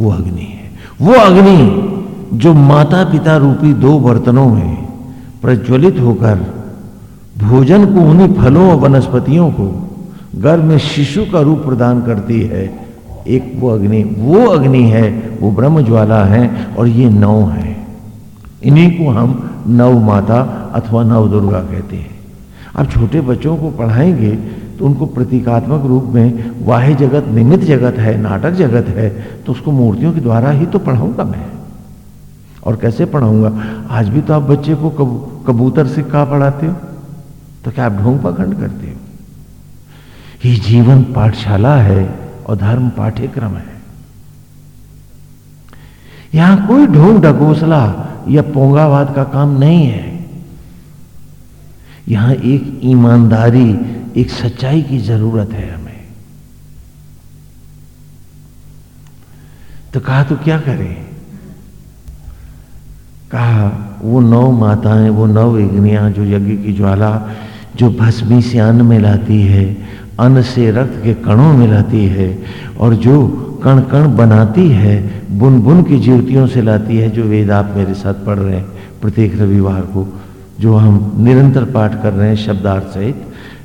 वो अग्नि है। वो अग्नि जो माता पिता रूपी दो बर्तनों में प्रज्वलित होकर भोजन को उन्हीं फलों और वनस्पतियों को गर्भ में शिशु का रूप प्रदान करती है एक वो अग्नि वो अग्नि है वो ब्रह्म ज्वाला है और ये नौ है। इन्हीं को हम नव माता अथवा नव दुर्गा कहते हैं। आप छोटे बच्चों को पढ़ाएँगे तो उनको प्रतीकात्मक रूप में वाह्य जगत निमित जगत है नाटक जगत है तो उसको मूर्तियों के द्वारा ही तो पढ़ाऊँगा मैं। और कैसे पढ़ाऊँगा? आज भी तो आप बच्चे को कब, कबूतर से कहा पढ़ाते हो तो क्या आप ढोंग पखंड करते हो? ये जीवन पाठशाला है और धर्म पाठ्यक्रम है। यहाँ कोई ढोंग ढकोसला या पोंगावाद का काम नहीं है। यहाँ एक ईमानदारी, एक सच्चाई की ज़रूरत है हमें। तो कहा तो क्या करें? कहा, वो नौ माताएँ, वो नौ अग्नियाँ जो यज्ञ की ज्वाला, जो भस्मी से अन्न में लाती है अन्न से रक्त के कणों में लाती है और जो कण कण बनाती है बुन बुन की ज्योतियों से लाती है, जो वेद आप मेरे साथ पढ़ रहे हैं, प्रत्येक रविवार को, जो हम निरंतर पाठ कर रहे हैं शब्दार्थ सहित।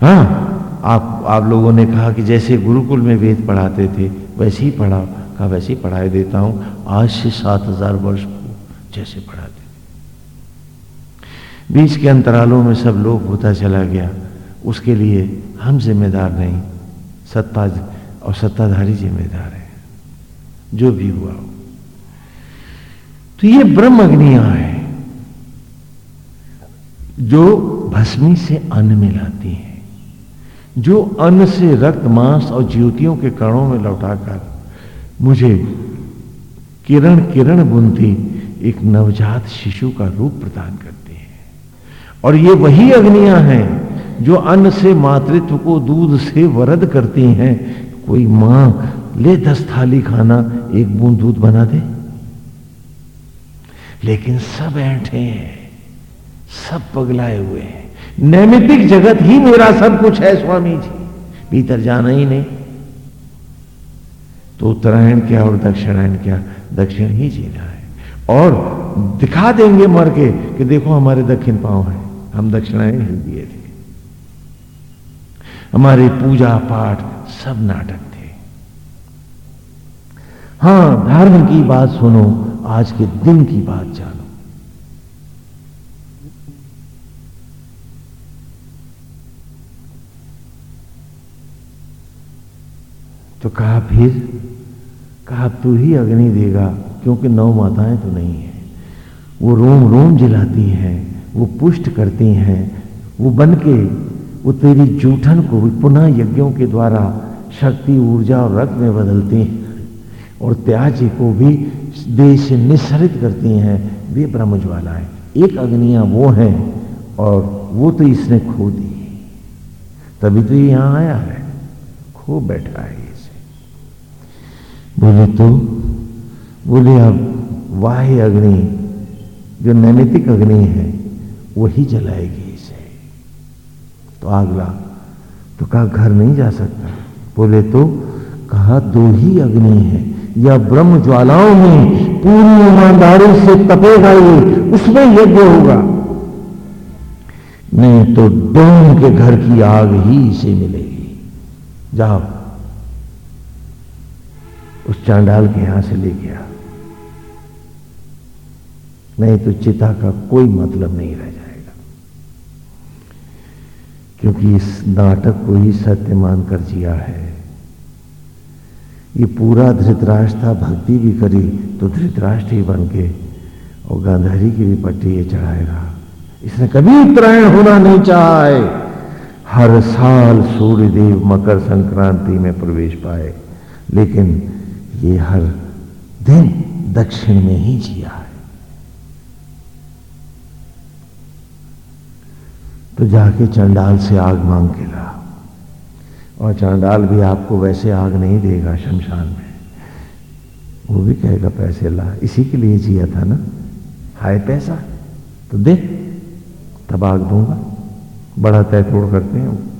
हाँ आप आप लोगों ने कहा कि जैसे गुरुकुल में वेद पढ़ाते थे, वैसे ही पढ़ा, कहा वैसे ही पढ़ाई देता हूँ। आज से सात हज़ार वर्ष को जैसे पढ़ाते थे। बीच के अंतरालों में सब लोग होता चला गया। उसके लिए हम जिम्मेदार नहीं, सत्ता और सत्ताधारी जिम्मेदार है, जो भी हुआ हो। तो ये ब्रह्म अग्नियाँ हैं, जो भस्मी से अन्न मिलाती हैं, जो अन्न से रक्त, मांस और ज्योतियों के कणों में लौटाकर मुझे किरण किरण बुनती एक नवजात शिशु का रूप प्रदान करती है। और ये वही अग्नियाँ हैं जो अन्न से मातृत्व को दूध से वरद करती हैं, कोई माँ, ले दस थाली खाना, एक बूंद दूध बना दे। लेकिन सब ऐठे हैं, सब पगलाए हुए हैं। नैमितिक जगत ही मेरा सब कुछ है, स्वामी जी। भीतर जाना ही नहीं। तो उत्तरायण क्या और दक्षिणायण क्या? दक्षिण ही जीना है। और दिखा देंगे मर के कि देखो हमारे दक्षिण पाँव है। हम दक्षिणायन ही। दिए थे हमारे पूजा पाठ सब नाटक थे। हाँ धर्म की बात सुनो, आज के दिन की बात जानो। तो कहा फिर, कहा तू ही अग्नि देगा, क्योंकि नौ माताएँ तो नहीं है। वो रोम रोम जलाती हैं, वो पुष्ट करती हैं, वो बन के वो तेरी जूठन को पुनः यज्ञों के द्वारा शक्ति, ऊर्जा और रक्त में बदलती हैं और त्याज्य को भी देश से निस्सरित करती हैं। वे ब्रह्म है। एक अग्नियाँ वो हैं और वो तो इसने खो दी तभी तो यहाँ आया है। खो बैठा है इसे बोले तो? बोले, अब वाह अग्नि, जो नैमितिक अग्नि है, वही जलाएगी। तो आगला तो कहा, घर नहीं जा सकता? बोले तो कहा, दो ही अग्नि है। या ब्रह्म ज्वालाओं में पूरी ईमानदारी से तपेगा ये, उसमें यज्ञ होगा। नहीं तो डोम के घर की आग ही इसे मिलेगी। जाओ। उस चांडाल के यहाँ से ले गया। नहीं तो चिता का कोई मतलब नहीं रह जाए क्योंकि इस नाटक को ही सत्य मानकर जिया है। ये पूरा धृतराष्ट्र था, भक्ति भी करी तो धृतराष्ट्र ही बन के और गांधारी की भी पट्टी ये चढ़ाएगा। इसने कभी उत्तरायण होना नहीं चाहे। हर साल सूर्य देव मकर संक्रांति में प्रवेश पाए, लेकिन ये हर दिन दक्षिण में ही जिया है। तो जाके चंडाल से आग मांग के ला। और चंडाल भी आपको वैसे आग नहीं देगा शमशान में। वो भी कहेगा, पैसे ला। इसी के लिए जिया था ना? हाय पैसा। तो दे, तब आग दूँगा। बड़ा तय तोड़ करते हैं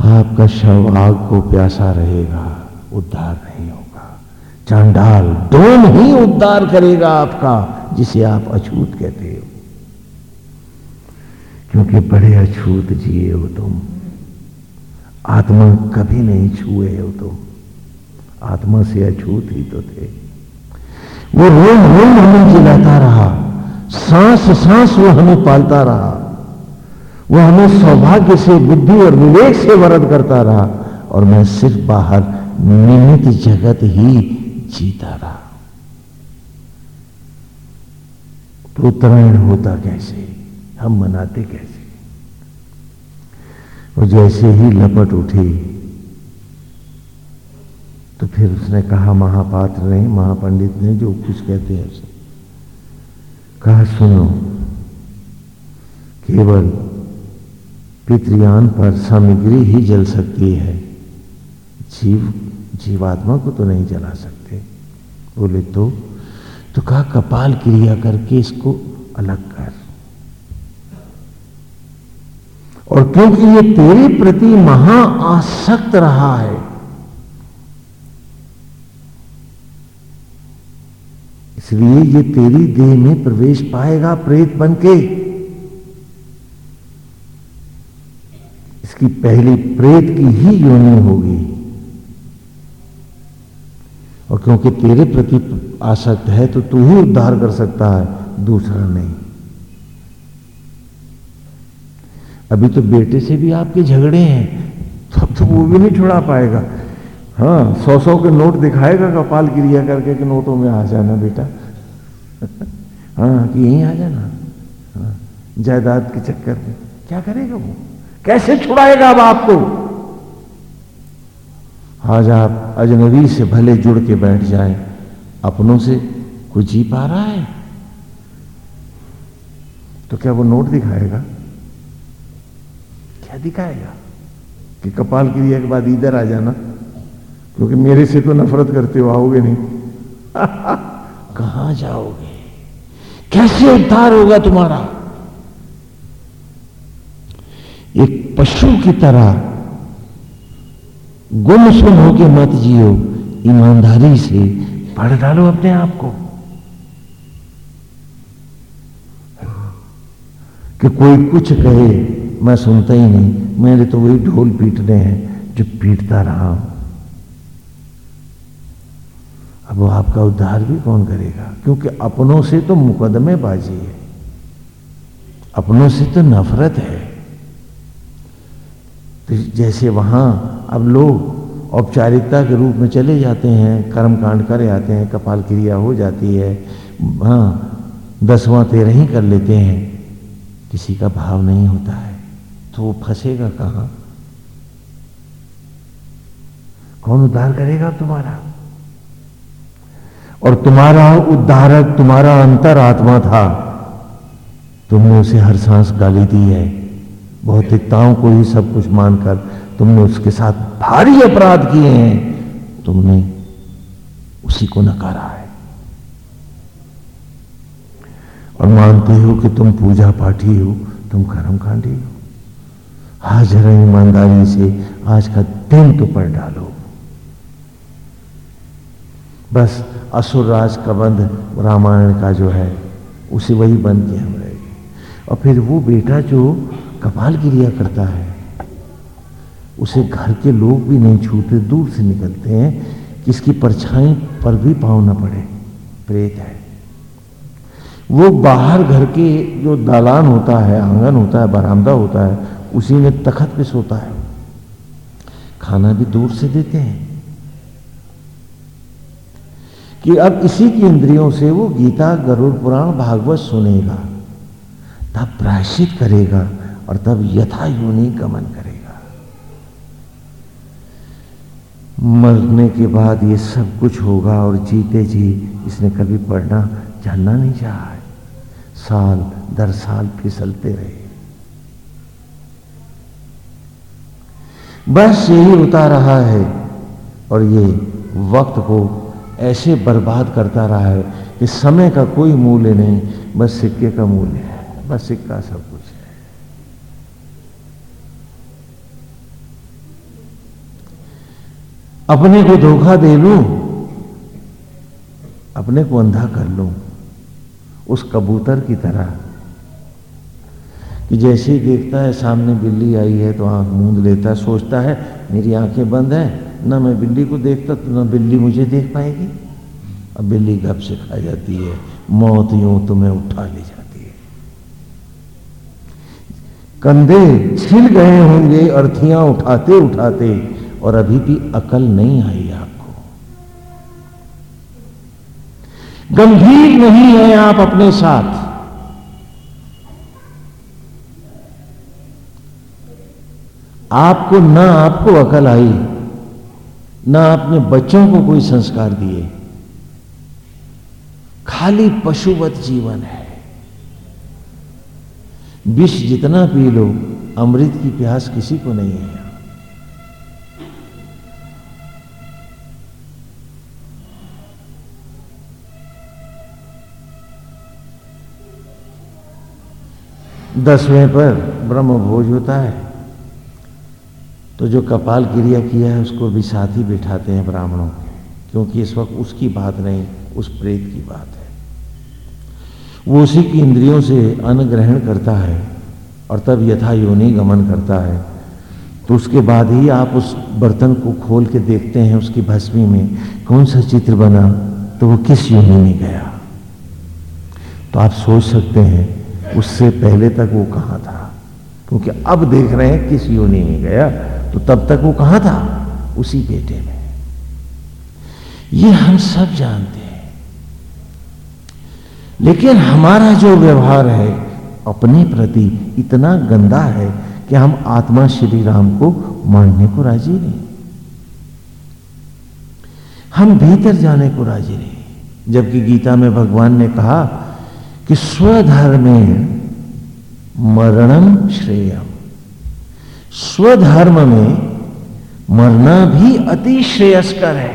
आपका शव आग को प्यासा रहेगा, उद्धार नहीं होगा। चांडाल डोम ही उद्धार करेगा आपका, जिसे आप अछूत कहते हो। क्योंकि बड़े अछूत जिए हो तुम। आत्मा कभी नहीं छुए हो तुम। आत्मा से अछूत ही तो थे। वो रोम रोम हमें जिलाता रहा। सांस सांस वो हमें पालता रहा। वो हमें सौभाग्य से, बुद्धि और विवेक से वरद करता रहा और मैं सिर्फ़ बाहर निमित जगत ही जीता रहा। तो उत्तरायण होता कैसे? हम मनाते कैसे? वो जैसे ही लपट उठी तो फिर उसने कहा, महापात्र ने, महापंडित ने जो कुछ कहते हैं उसे कहा, सुनो, केवल पितृयान पर सामग्री ही जल सकती है। जीव, जीवात्मा को तो नहीं जला सकते। बोले तो तो कहा, कपाल क्रिया करके इसको अलग कर। और क्योंकि ये तेरे प्रति महा आसक्त रहा है। इसलिए ये तेरी देह में प्रवेश पाएगा प्रेत बन के। इसकी पहली प्रेत की ही योनि होगी। और क्योंकि तेरे प्रति आसक्त है तो तू ही उद्धार कर सकता है, दूसरा नहीं। अभी तो बेटे से भी आपके झगड़े हैं। तब तो वो भी नहीं छुड़ा पाएगा। हाँ सौ सौ के नोट दिखाएगा कपाल क्रिया करके कि नोटों में आ जाना बेटा। हाँ कि यहीं आ जाना। हाँ, जायदाद के चक्कर में। क्या करेगा वो? कैसे छुड़ाएगा अब आपको? आज आप अजनबी से भले जुड़ के बैठ जाएँ अपनों से कुछ जी पा रहा है। तो क्या वो नोट दिखाएगा? दिखाएगा कि कपाल क्रिया के बाद इधर आ जाना, क्योंकि मेरे से तो नफरत करते हो, आओगे नहीं? कहाँ जाओगे? कैसे उद्धार होगा तुम्हारा? एक पशु की तरह गुमसुम होके मत जियो, ईमानदारी से पढ़ डालो अपने आप को। कि कोई कुछ कहे मैं सुनता ही नहीं। मेरे तो वही ढोल पीटने हैं जो पीटता रहा हूँ। अब वो आपका उद्धार भी कौन करेगा? क्योंकि अपनों से तो मुकदमे बाजी है। अपनों से तो नफरत है। तो जैसे वहाँ अब लोग औपचारिकता के रूप में चले जाते हैं कर्म कांड कर आते हैं, कपाल क्रिया हो जाती है। हाँ दसवां तेरह ही कर लेते हैं। किसी का भाव नहीं होता है। तो वो फंसेगा कहाँ? कौन उद्धार करेगा तुम्हारा? और तुम्हारा उद्धारक, तुम्हारा अंतर आत्मा था। तुमने उसे हर सांस गाली दी है। भौतिकताओं को ही सब कुछ मानकर तुमने उसके साथ भारी अपराध किए हैं। तुमने उसी को नकारा है। और मानते हो कि तुम पूजा पाठी हो, तुम कर्मकांडी हो। हाजर ईमानदारी से, आज का दिन तो पढ़ डालो। बस असुर राज का बंध रामायण का जो है, उसे वही बंद के हम रहेंगे और फिर वो बेटा जो कपाल क्रिया करता है, उसे घर के लोग भी नहीं छूते, दूर से निकलते हैं, कि इसकी परछाई पर भी पाँव ना पड़े। प्रेत है। वो बाहर घर के जो दालान होता है, आँगन होता है, बरामदा होता है उसी में तखत पे सोता है। खाना भी दूर से देते हैं। कि अब इसी की इंद्रियों से वो गीता, गरुड़ पुराण, भागवत सुनेगा, तब प्रायश्चित करेगा और तब यथा योनि गमन करेगा। मरने के बाद ये सब कुछ होगा और जीते जी इसने कभी पढ़ना, जानना नहीं चाहा साल दर साल फिसलते रहे। बस यही होता रहा है। और ये वक्त को ऐसे बर्बाद करता रहा है कि समय का कोई मूल्य नहीं, बस सिक्के का मूल्य है, बस सिक्का सब कुछ है। अपने को धोखा दे लू, अपने को अंधा कर लू, उस कबूतर की तरह कि जैसे ही देखता है सामने बिल्ली आई है तो आँख मूंद लेता है, सोचता है, मेरी आँखें बंद है, ना मैं बिल्ली को देखता तो ना बिल्ली मुझे देख पाएगी। अब बिल्ली गप से खा जाती है, मौत यूँ तुम्हें उठा ले जाती है। कंधे छिल गए होंगे अर्थियाँ उठाते उठाते, और अभी भी अकल नहीं आई आपको। गंभीर नहीं है आप अपने साथ। आपको ना आपको अकल आई, ना आपने बच्चों को कोई संस्कार दिए। खाली पशुवत जीवन है। विष जितना पी लो, अमृत की प्यास किसी को नहीं है। दसवें पर ब्रह्म भोज होता है। तो जो कपाल क्रिया किया है, उसको भी साथ ही बिठाते हैं ब्राह्मणों क्योंकि इस वक्त उसकी बात नहीं, उस प्रेत की बात है। वो उसी की इंद्रियों से अन्न ग्रहण करता है और तब यथा योनि गमन करता है। तो उसके बाद ही आप उस बर्तन को खोल के देखते हैं उसकी भस्मी में, कौन सा चित्र बना तो वो किस योनि में गया? तो आप सोच सकते हैं, उससे पहले तक वो कहाँ था? क्योंकि अब देख रहे हैं किस योनि में गया। तो तब तक वो कहाँ था? उसी बेटे में। ये हम सब जानते हैं। लेकिन हमारा जो व्यवहार है, अपने प्रति इतना गंदा है कि हम आत्मा श्री राम को मानने को राज़ी नहीं। हम भीतर जाने को राज़ी नहीं। जबकि गीता में भगवान ने कहा कि स्वधर्मे मरणम श्रेयम। स्वधर्म में मरना भी अति श्रेयस्कर है।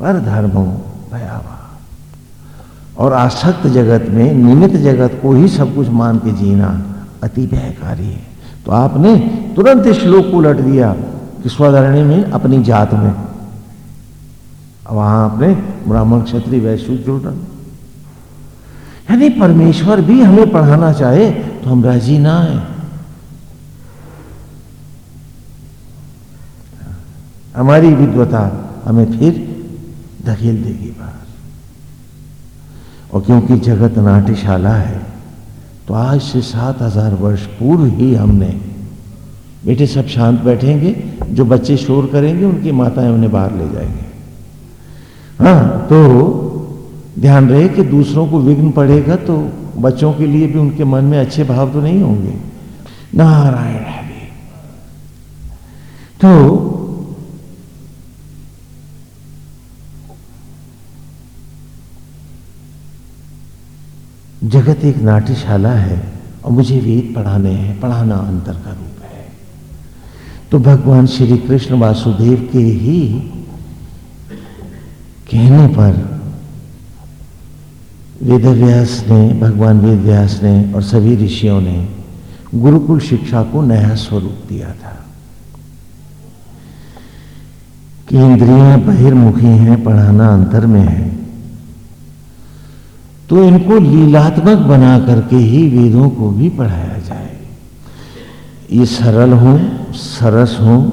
पर धर्मो भयावा और आसक्त जगत में निमित जगत को ही सब कुछ मान के जीना अति भयकारी है। तो आपने तुरंत इस श्लोक को उलट दिया कि स्वधरणी में अपनी जात में। वहाँ आपने ब्राह्मण क्षत्रिय वैश्य जोड़ यानी परमेश्वर भी हमें पढ़ाना चाहे तो हम राज़ी ना है। हमारी विद्वता हमें फिर धकेल देगी बाहर। और क्योंकि जगत नाट्यशाला है तो आज से सात हज़ार वर्ष पूर्व ही हमने बेटे सब शांत बैठेंगे, जो बच्चे शोर करेंगे, उनकी माताएँ उन्हें बाहर ले जाएँगे। हाँ तो ध्यान रहे कि दूसरों को विघ्न पड़ेगा तो बच्चों के लिए भी उनके मन में अच्छे भाव तो नहीं होंगे। नारायण है। तो जगत एक नाट्यशाला है और मुझे वेद पढ़ाने हैं, पढ़ाना अंतर का रूप है। तो भगवान श्री कृष्ण वासुदेव के ही कहने पर वेदव्यास ने, भगवान वेदव्यास ने और सभी ऋषियों ने गुरुकुल शिक्षा को नया स्वरूप दिया था कि इंद्रियाँ बहिर्मुखी हैं, पढ़ाना अंतर में है। तो इनको लीलात्मक बना करके ही वेदों को भी पढ़ाया जाए। ये सरल हो, सरस हो,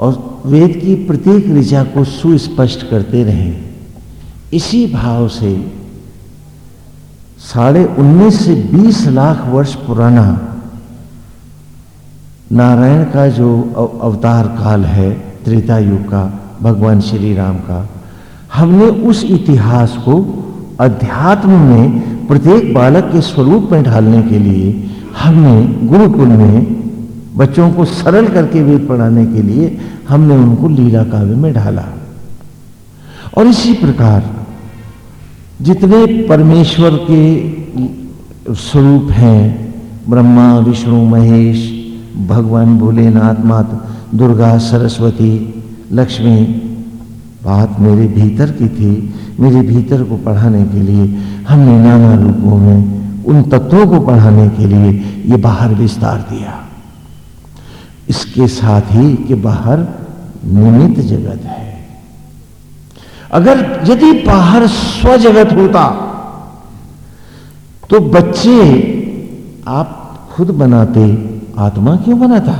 और वेद की प्रत्येक ऋचा को सुस्पष्ट करते रहें। इसी भाव से साढ़े उन्नीस से बीस लाख वर्ष पुराना नारायण का जो अवतार काल है, त्रेता युग का, भगवान श्री राम का, हमने उस इतिहास को अध्यात्म में प्रत्येक बालक के स्वरूप में ढालने के लिए हमने गुरुकुल में बच्चों को सरल करके वेद पढ़ाने के लिए हमने उनको लीला काव्य में ढाला। और इसी प्रकार जितने परमेश्वर के स्वरूप हैं, ब्रह्मा, विष्णु, महेश, भगवान, भोलेनाथ, मात, दुर्गा, सरस्वती, लक्ष्मी बात मेरे भीतर की थी, मेरे भीतर को पढ़ाने के लिए। हमने नाना रूपों में उन तत्वों को पढ़ाने के लिए ये बाहर विस्तार दिया। इसके साथ ही कि बाहर निमित जगत है। अगर यदि बाहर स्व जगत होता तो बच्चे आप खुद बनाते, आत्मा क्यों बनाता?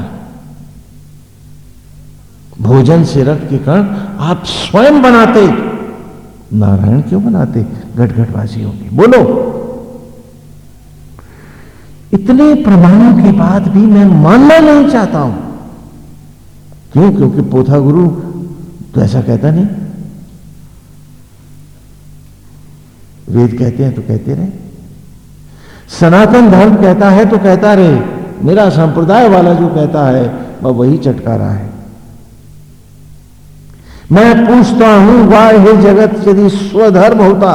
भोजन से रक्त के कण आप स्वयं बनाते। नारायण क्यों बनाते? घटघटवासियों के बोलो। इतने प्रमाणों के बाद भी मैं मानना नहीं चाहता हूँ। क्यों? क्योंकि पोथा गुरु तो ऐसा कहता नहीं। वेद कहते हैं तो कहते रहे। सनातन धर्म कहता है तो कहता रहे। मेरा संप्रदाय वाला जो कहता है, वह वही चटका रहा है। मैं पूछता हूँ, वाह जगत, यदि स्वधर्म होता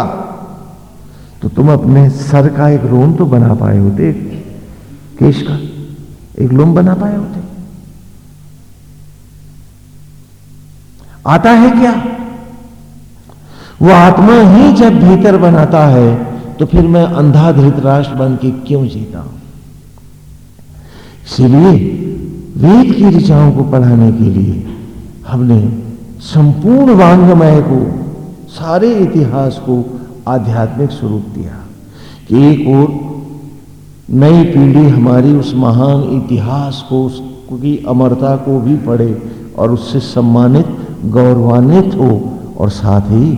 तो तुम अपने सर का एक रोम तो बना पाए होते, केश का एक लोम बना पाए होते। आता है क्या? वो आत्मा ही जब भीतर बनाता है तो फिर मैं अंधा धृतराष्ट्र बन के क्यों जीता? हूँ इसीलिए वेद की ऋचाओं को पढ़ाने के लिए हमने संपूर्ण वांगमय को, सारे इतिहास को आध्यात्मिक स्वरूप दिया कि एक और नई पीढ़ी हमारी उस महान इतिहास को उसकी अमरता को भी पढ़े और उससे सम्मानित, गौरवान्वित हो और साथ ही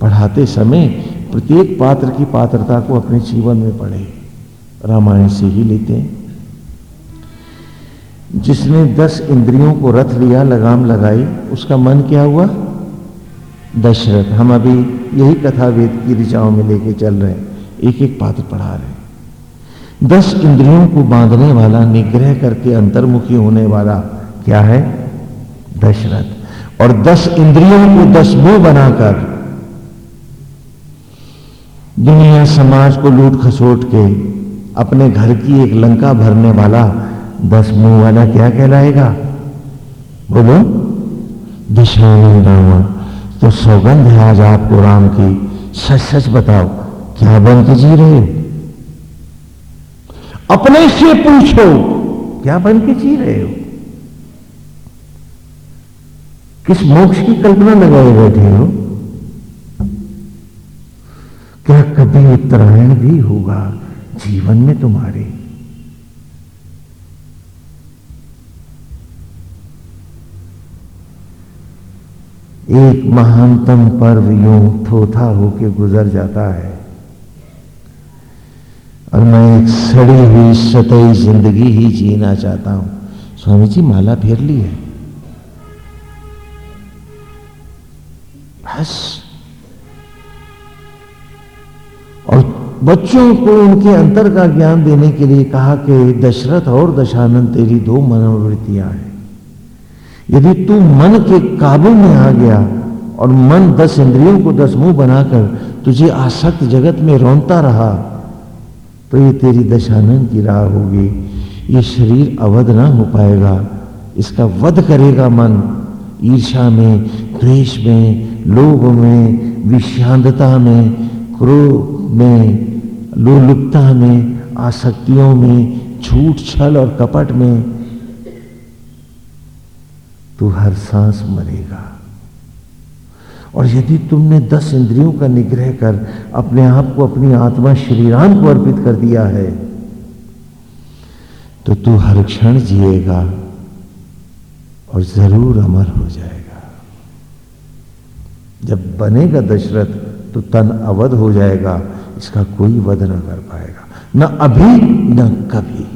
पढ़ाते समय प्रत्येक पात्र की पात्रता को अपने जीवन में पढ़े, रामायण से ही लेते हैं। जिसने दस इंद्रियों को रथ लिया, लगाम लगाई, उसका मन क्या हुआ? दशरथ। हम अभी यही कथा वेद की ऋचाओं में लेके चल रहे हैं। एक एक पात्र पढ़ा रहे हैं। दस इंद्रियों को बांधने वाला, निग्रह करके अंतर्मुखी होने वाला क्या है? दशरथ। और दस इंद्रियों को दस मुँह बनाकर दुनिया, समाज को लूट खसोट के अपने घर की एक लंका भरने वाला दस मुँह वाला क्या कहलाएगा? बोलो। दिशानी रावण तो सौगंध है आज आपको राम की। सच सच बताओ, क्या बन के जी रहे हो? अपने से पूछो, क्या बन के जी रहे हो? किस मोक्ष की कल्पना लगाए बैठे हो? क्या कभी उत्तरायण भी होगा जीवन में तुम्हारे? एक महानतम पर्व यूँ थोथा होके गुजर जाता है। और मैं एक सड़ी हुई सतई ज़िंदगी ही जीना चाहता हूँ। स्वामी जी, माला फेर ली है। बस। और बच्चों को उनके अंतर का ज्ञान देने के लिए कहा कि दशरथ और दशानंद तेरी दो मनोवृत्तियाँ हैं। यदि तू मन के काबू में आ गया और मन दस इंद्रियों को दस मुँह बनाकर तुझे आसक्त जगत में रोनता रहा तो ये तेरी दशानंद की राह होगी। ये शरीर अवध ना हो पाएगा। इसका वध करेगा मन। ईर्षा में, द्वेष में, लोभ में, विषांतता में, क्रोध में, लोलुपता में, आसक्तियों में, झूठ, छल और कपट में तू हर सांस मरेगा। और यदि तुमने दस इंद्रियों का निग्रह कर अपने आप को अपनी आत्मा श्री राम को अर्पित कर दिया है तो तू हर क्षण जिएगा और ज़रूर अमर हो जाएगा। जब बनेगा दशरथ तो तन अवध हो जाएगा, इसका कोई वध न कर पाएगा। न अभी, न कभी।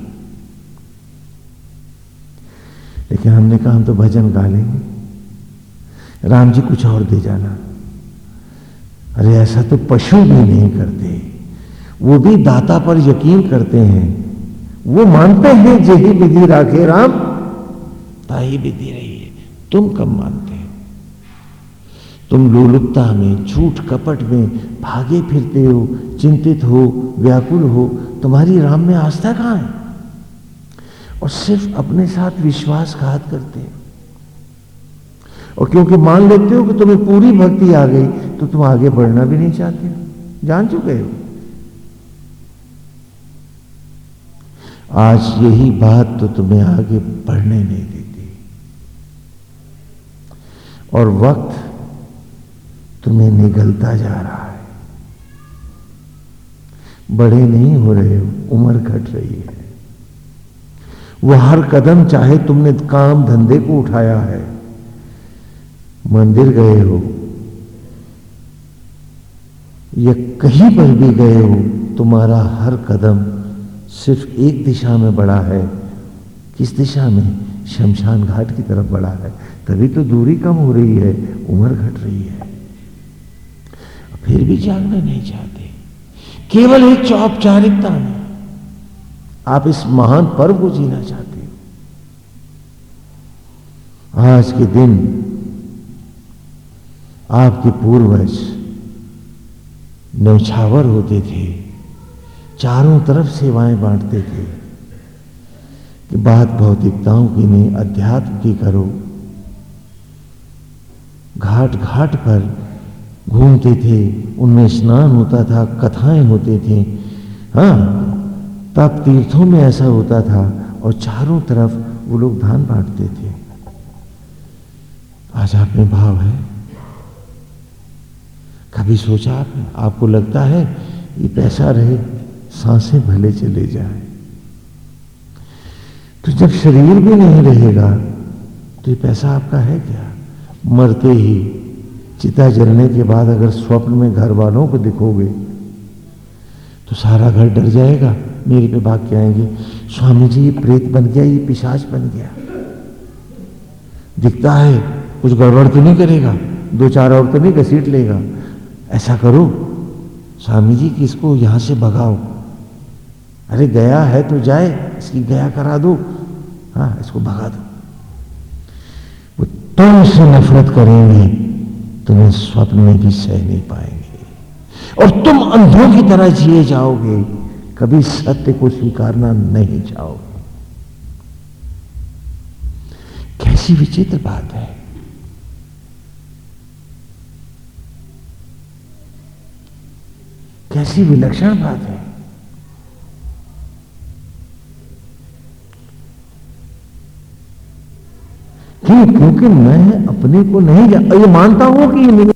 लेकिन हमने कहा हम तो भजन गा लेंगे। राम जी कुछ और दे जाना। अरे ऐसा तो पशु भी नहीं करते। वो भी दाता पर यकीन करते हैं। वो मानते हैं जही विधि राखे राम ही बीती रही है। तुम कब मानते हो? तुम लोलुपता में, झूठ कपट में भागे फिरते हो, चिंतित हो, व्याकुल हो, तुम्हारी राम में आस्था कहाँ है? और सिर्फ़ अपने साथ विश्वासघात करते हो। और क्योंकि मान लेते हो कि तुम्हें पूरी भक्ति आ गई तो तुम आगे बढ़ना भी नहीं चाहते हो। जान चुके हो? आज यही बात तो तुम्हें आगे बढ़ने नहीं देती। और वक्त तुम्हें निगलता जा रहा है। बड़े नहीं हो रहे हो उम्र घट रही है। वो हर कदम चाहे तुमने काम धंधे को उठाया है। मंदिर गए हो, या कहीं पर भी गए हो, तुम्हारा हर कदम सिर्फ़ एक दिशा में बढ़ा है। किस दिशा में? शमशान घाट की तरफ़ बढ़ा है। तभी तो दूरी कम हो रही है, उम्र घट रही है। फिर भी जागना नहीं चाहते। केवल एक औपचारिकता में आप इस महान पर्व को जीना चाहते हो। आज के दिन आपके पूर्वज नौछावर होते थे, चारों तरफ़ सेवाएँ बांटते थे कि बात भौतिकताओं की नहीं, अध्यात्म की करो। घाट घाट पर घूमते थे, उनमें स्नान होता था, कथाएँ होते थे। हाँ तब तीर्थों में ऐसा होता था और चारों तरफ़ वो लोग धान बांटते थे। आज आप में भाव है? कभी सोचा आपने? आपको लगता है ये पैसा रहे, साँसें भले चले जाए। तो जब शरीर भी नहीं रहेगा तो ये पैसा आपका है क्या? मरते ही, चिता जलने के बाद अगर स्वप्न में घर वालों को दिखोगे तो सारा घर डर जाएगा। मेरे पे भाग के आएँगे। स्वामी जी, ये प्रेत बन गया, ये पिशाच बन गया। दिखता है, कुछ गड़बड़ तो नहीं करेगा दो चार और तो नहीं घसीट लेगा। ऐसा करो, स्वामी जी, कि इसको यहाँ से भगाओ। अरे, गया है तो जाए, इसकी गया करा दो। हाँ इसको भगा दो। वो तुमसे नफरत करेंगे, तुम्हें स्वप्न में भी सह नहीं पाएँगे। और तुम अंधों की तरह जिए जाओगे। कभी सत्य को स्वीकारना नहीं चाहो कैसी विचित्र बात है। कैसी विलक्षण बात है। क्यों क्योंकि मैं अपने को नहीं जा ये मानता हूँ कि ये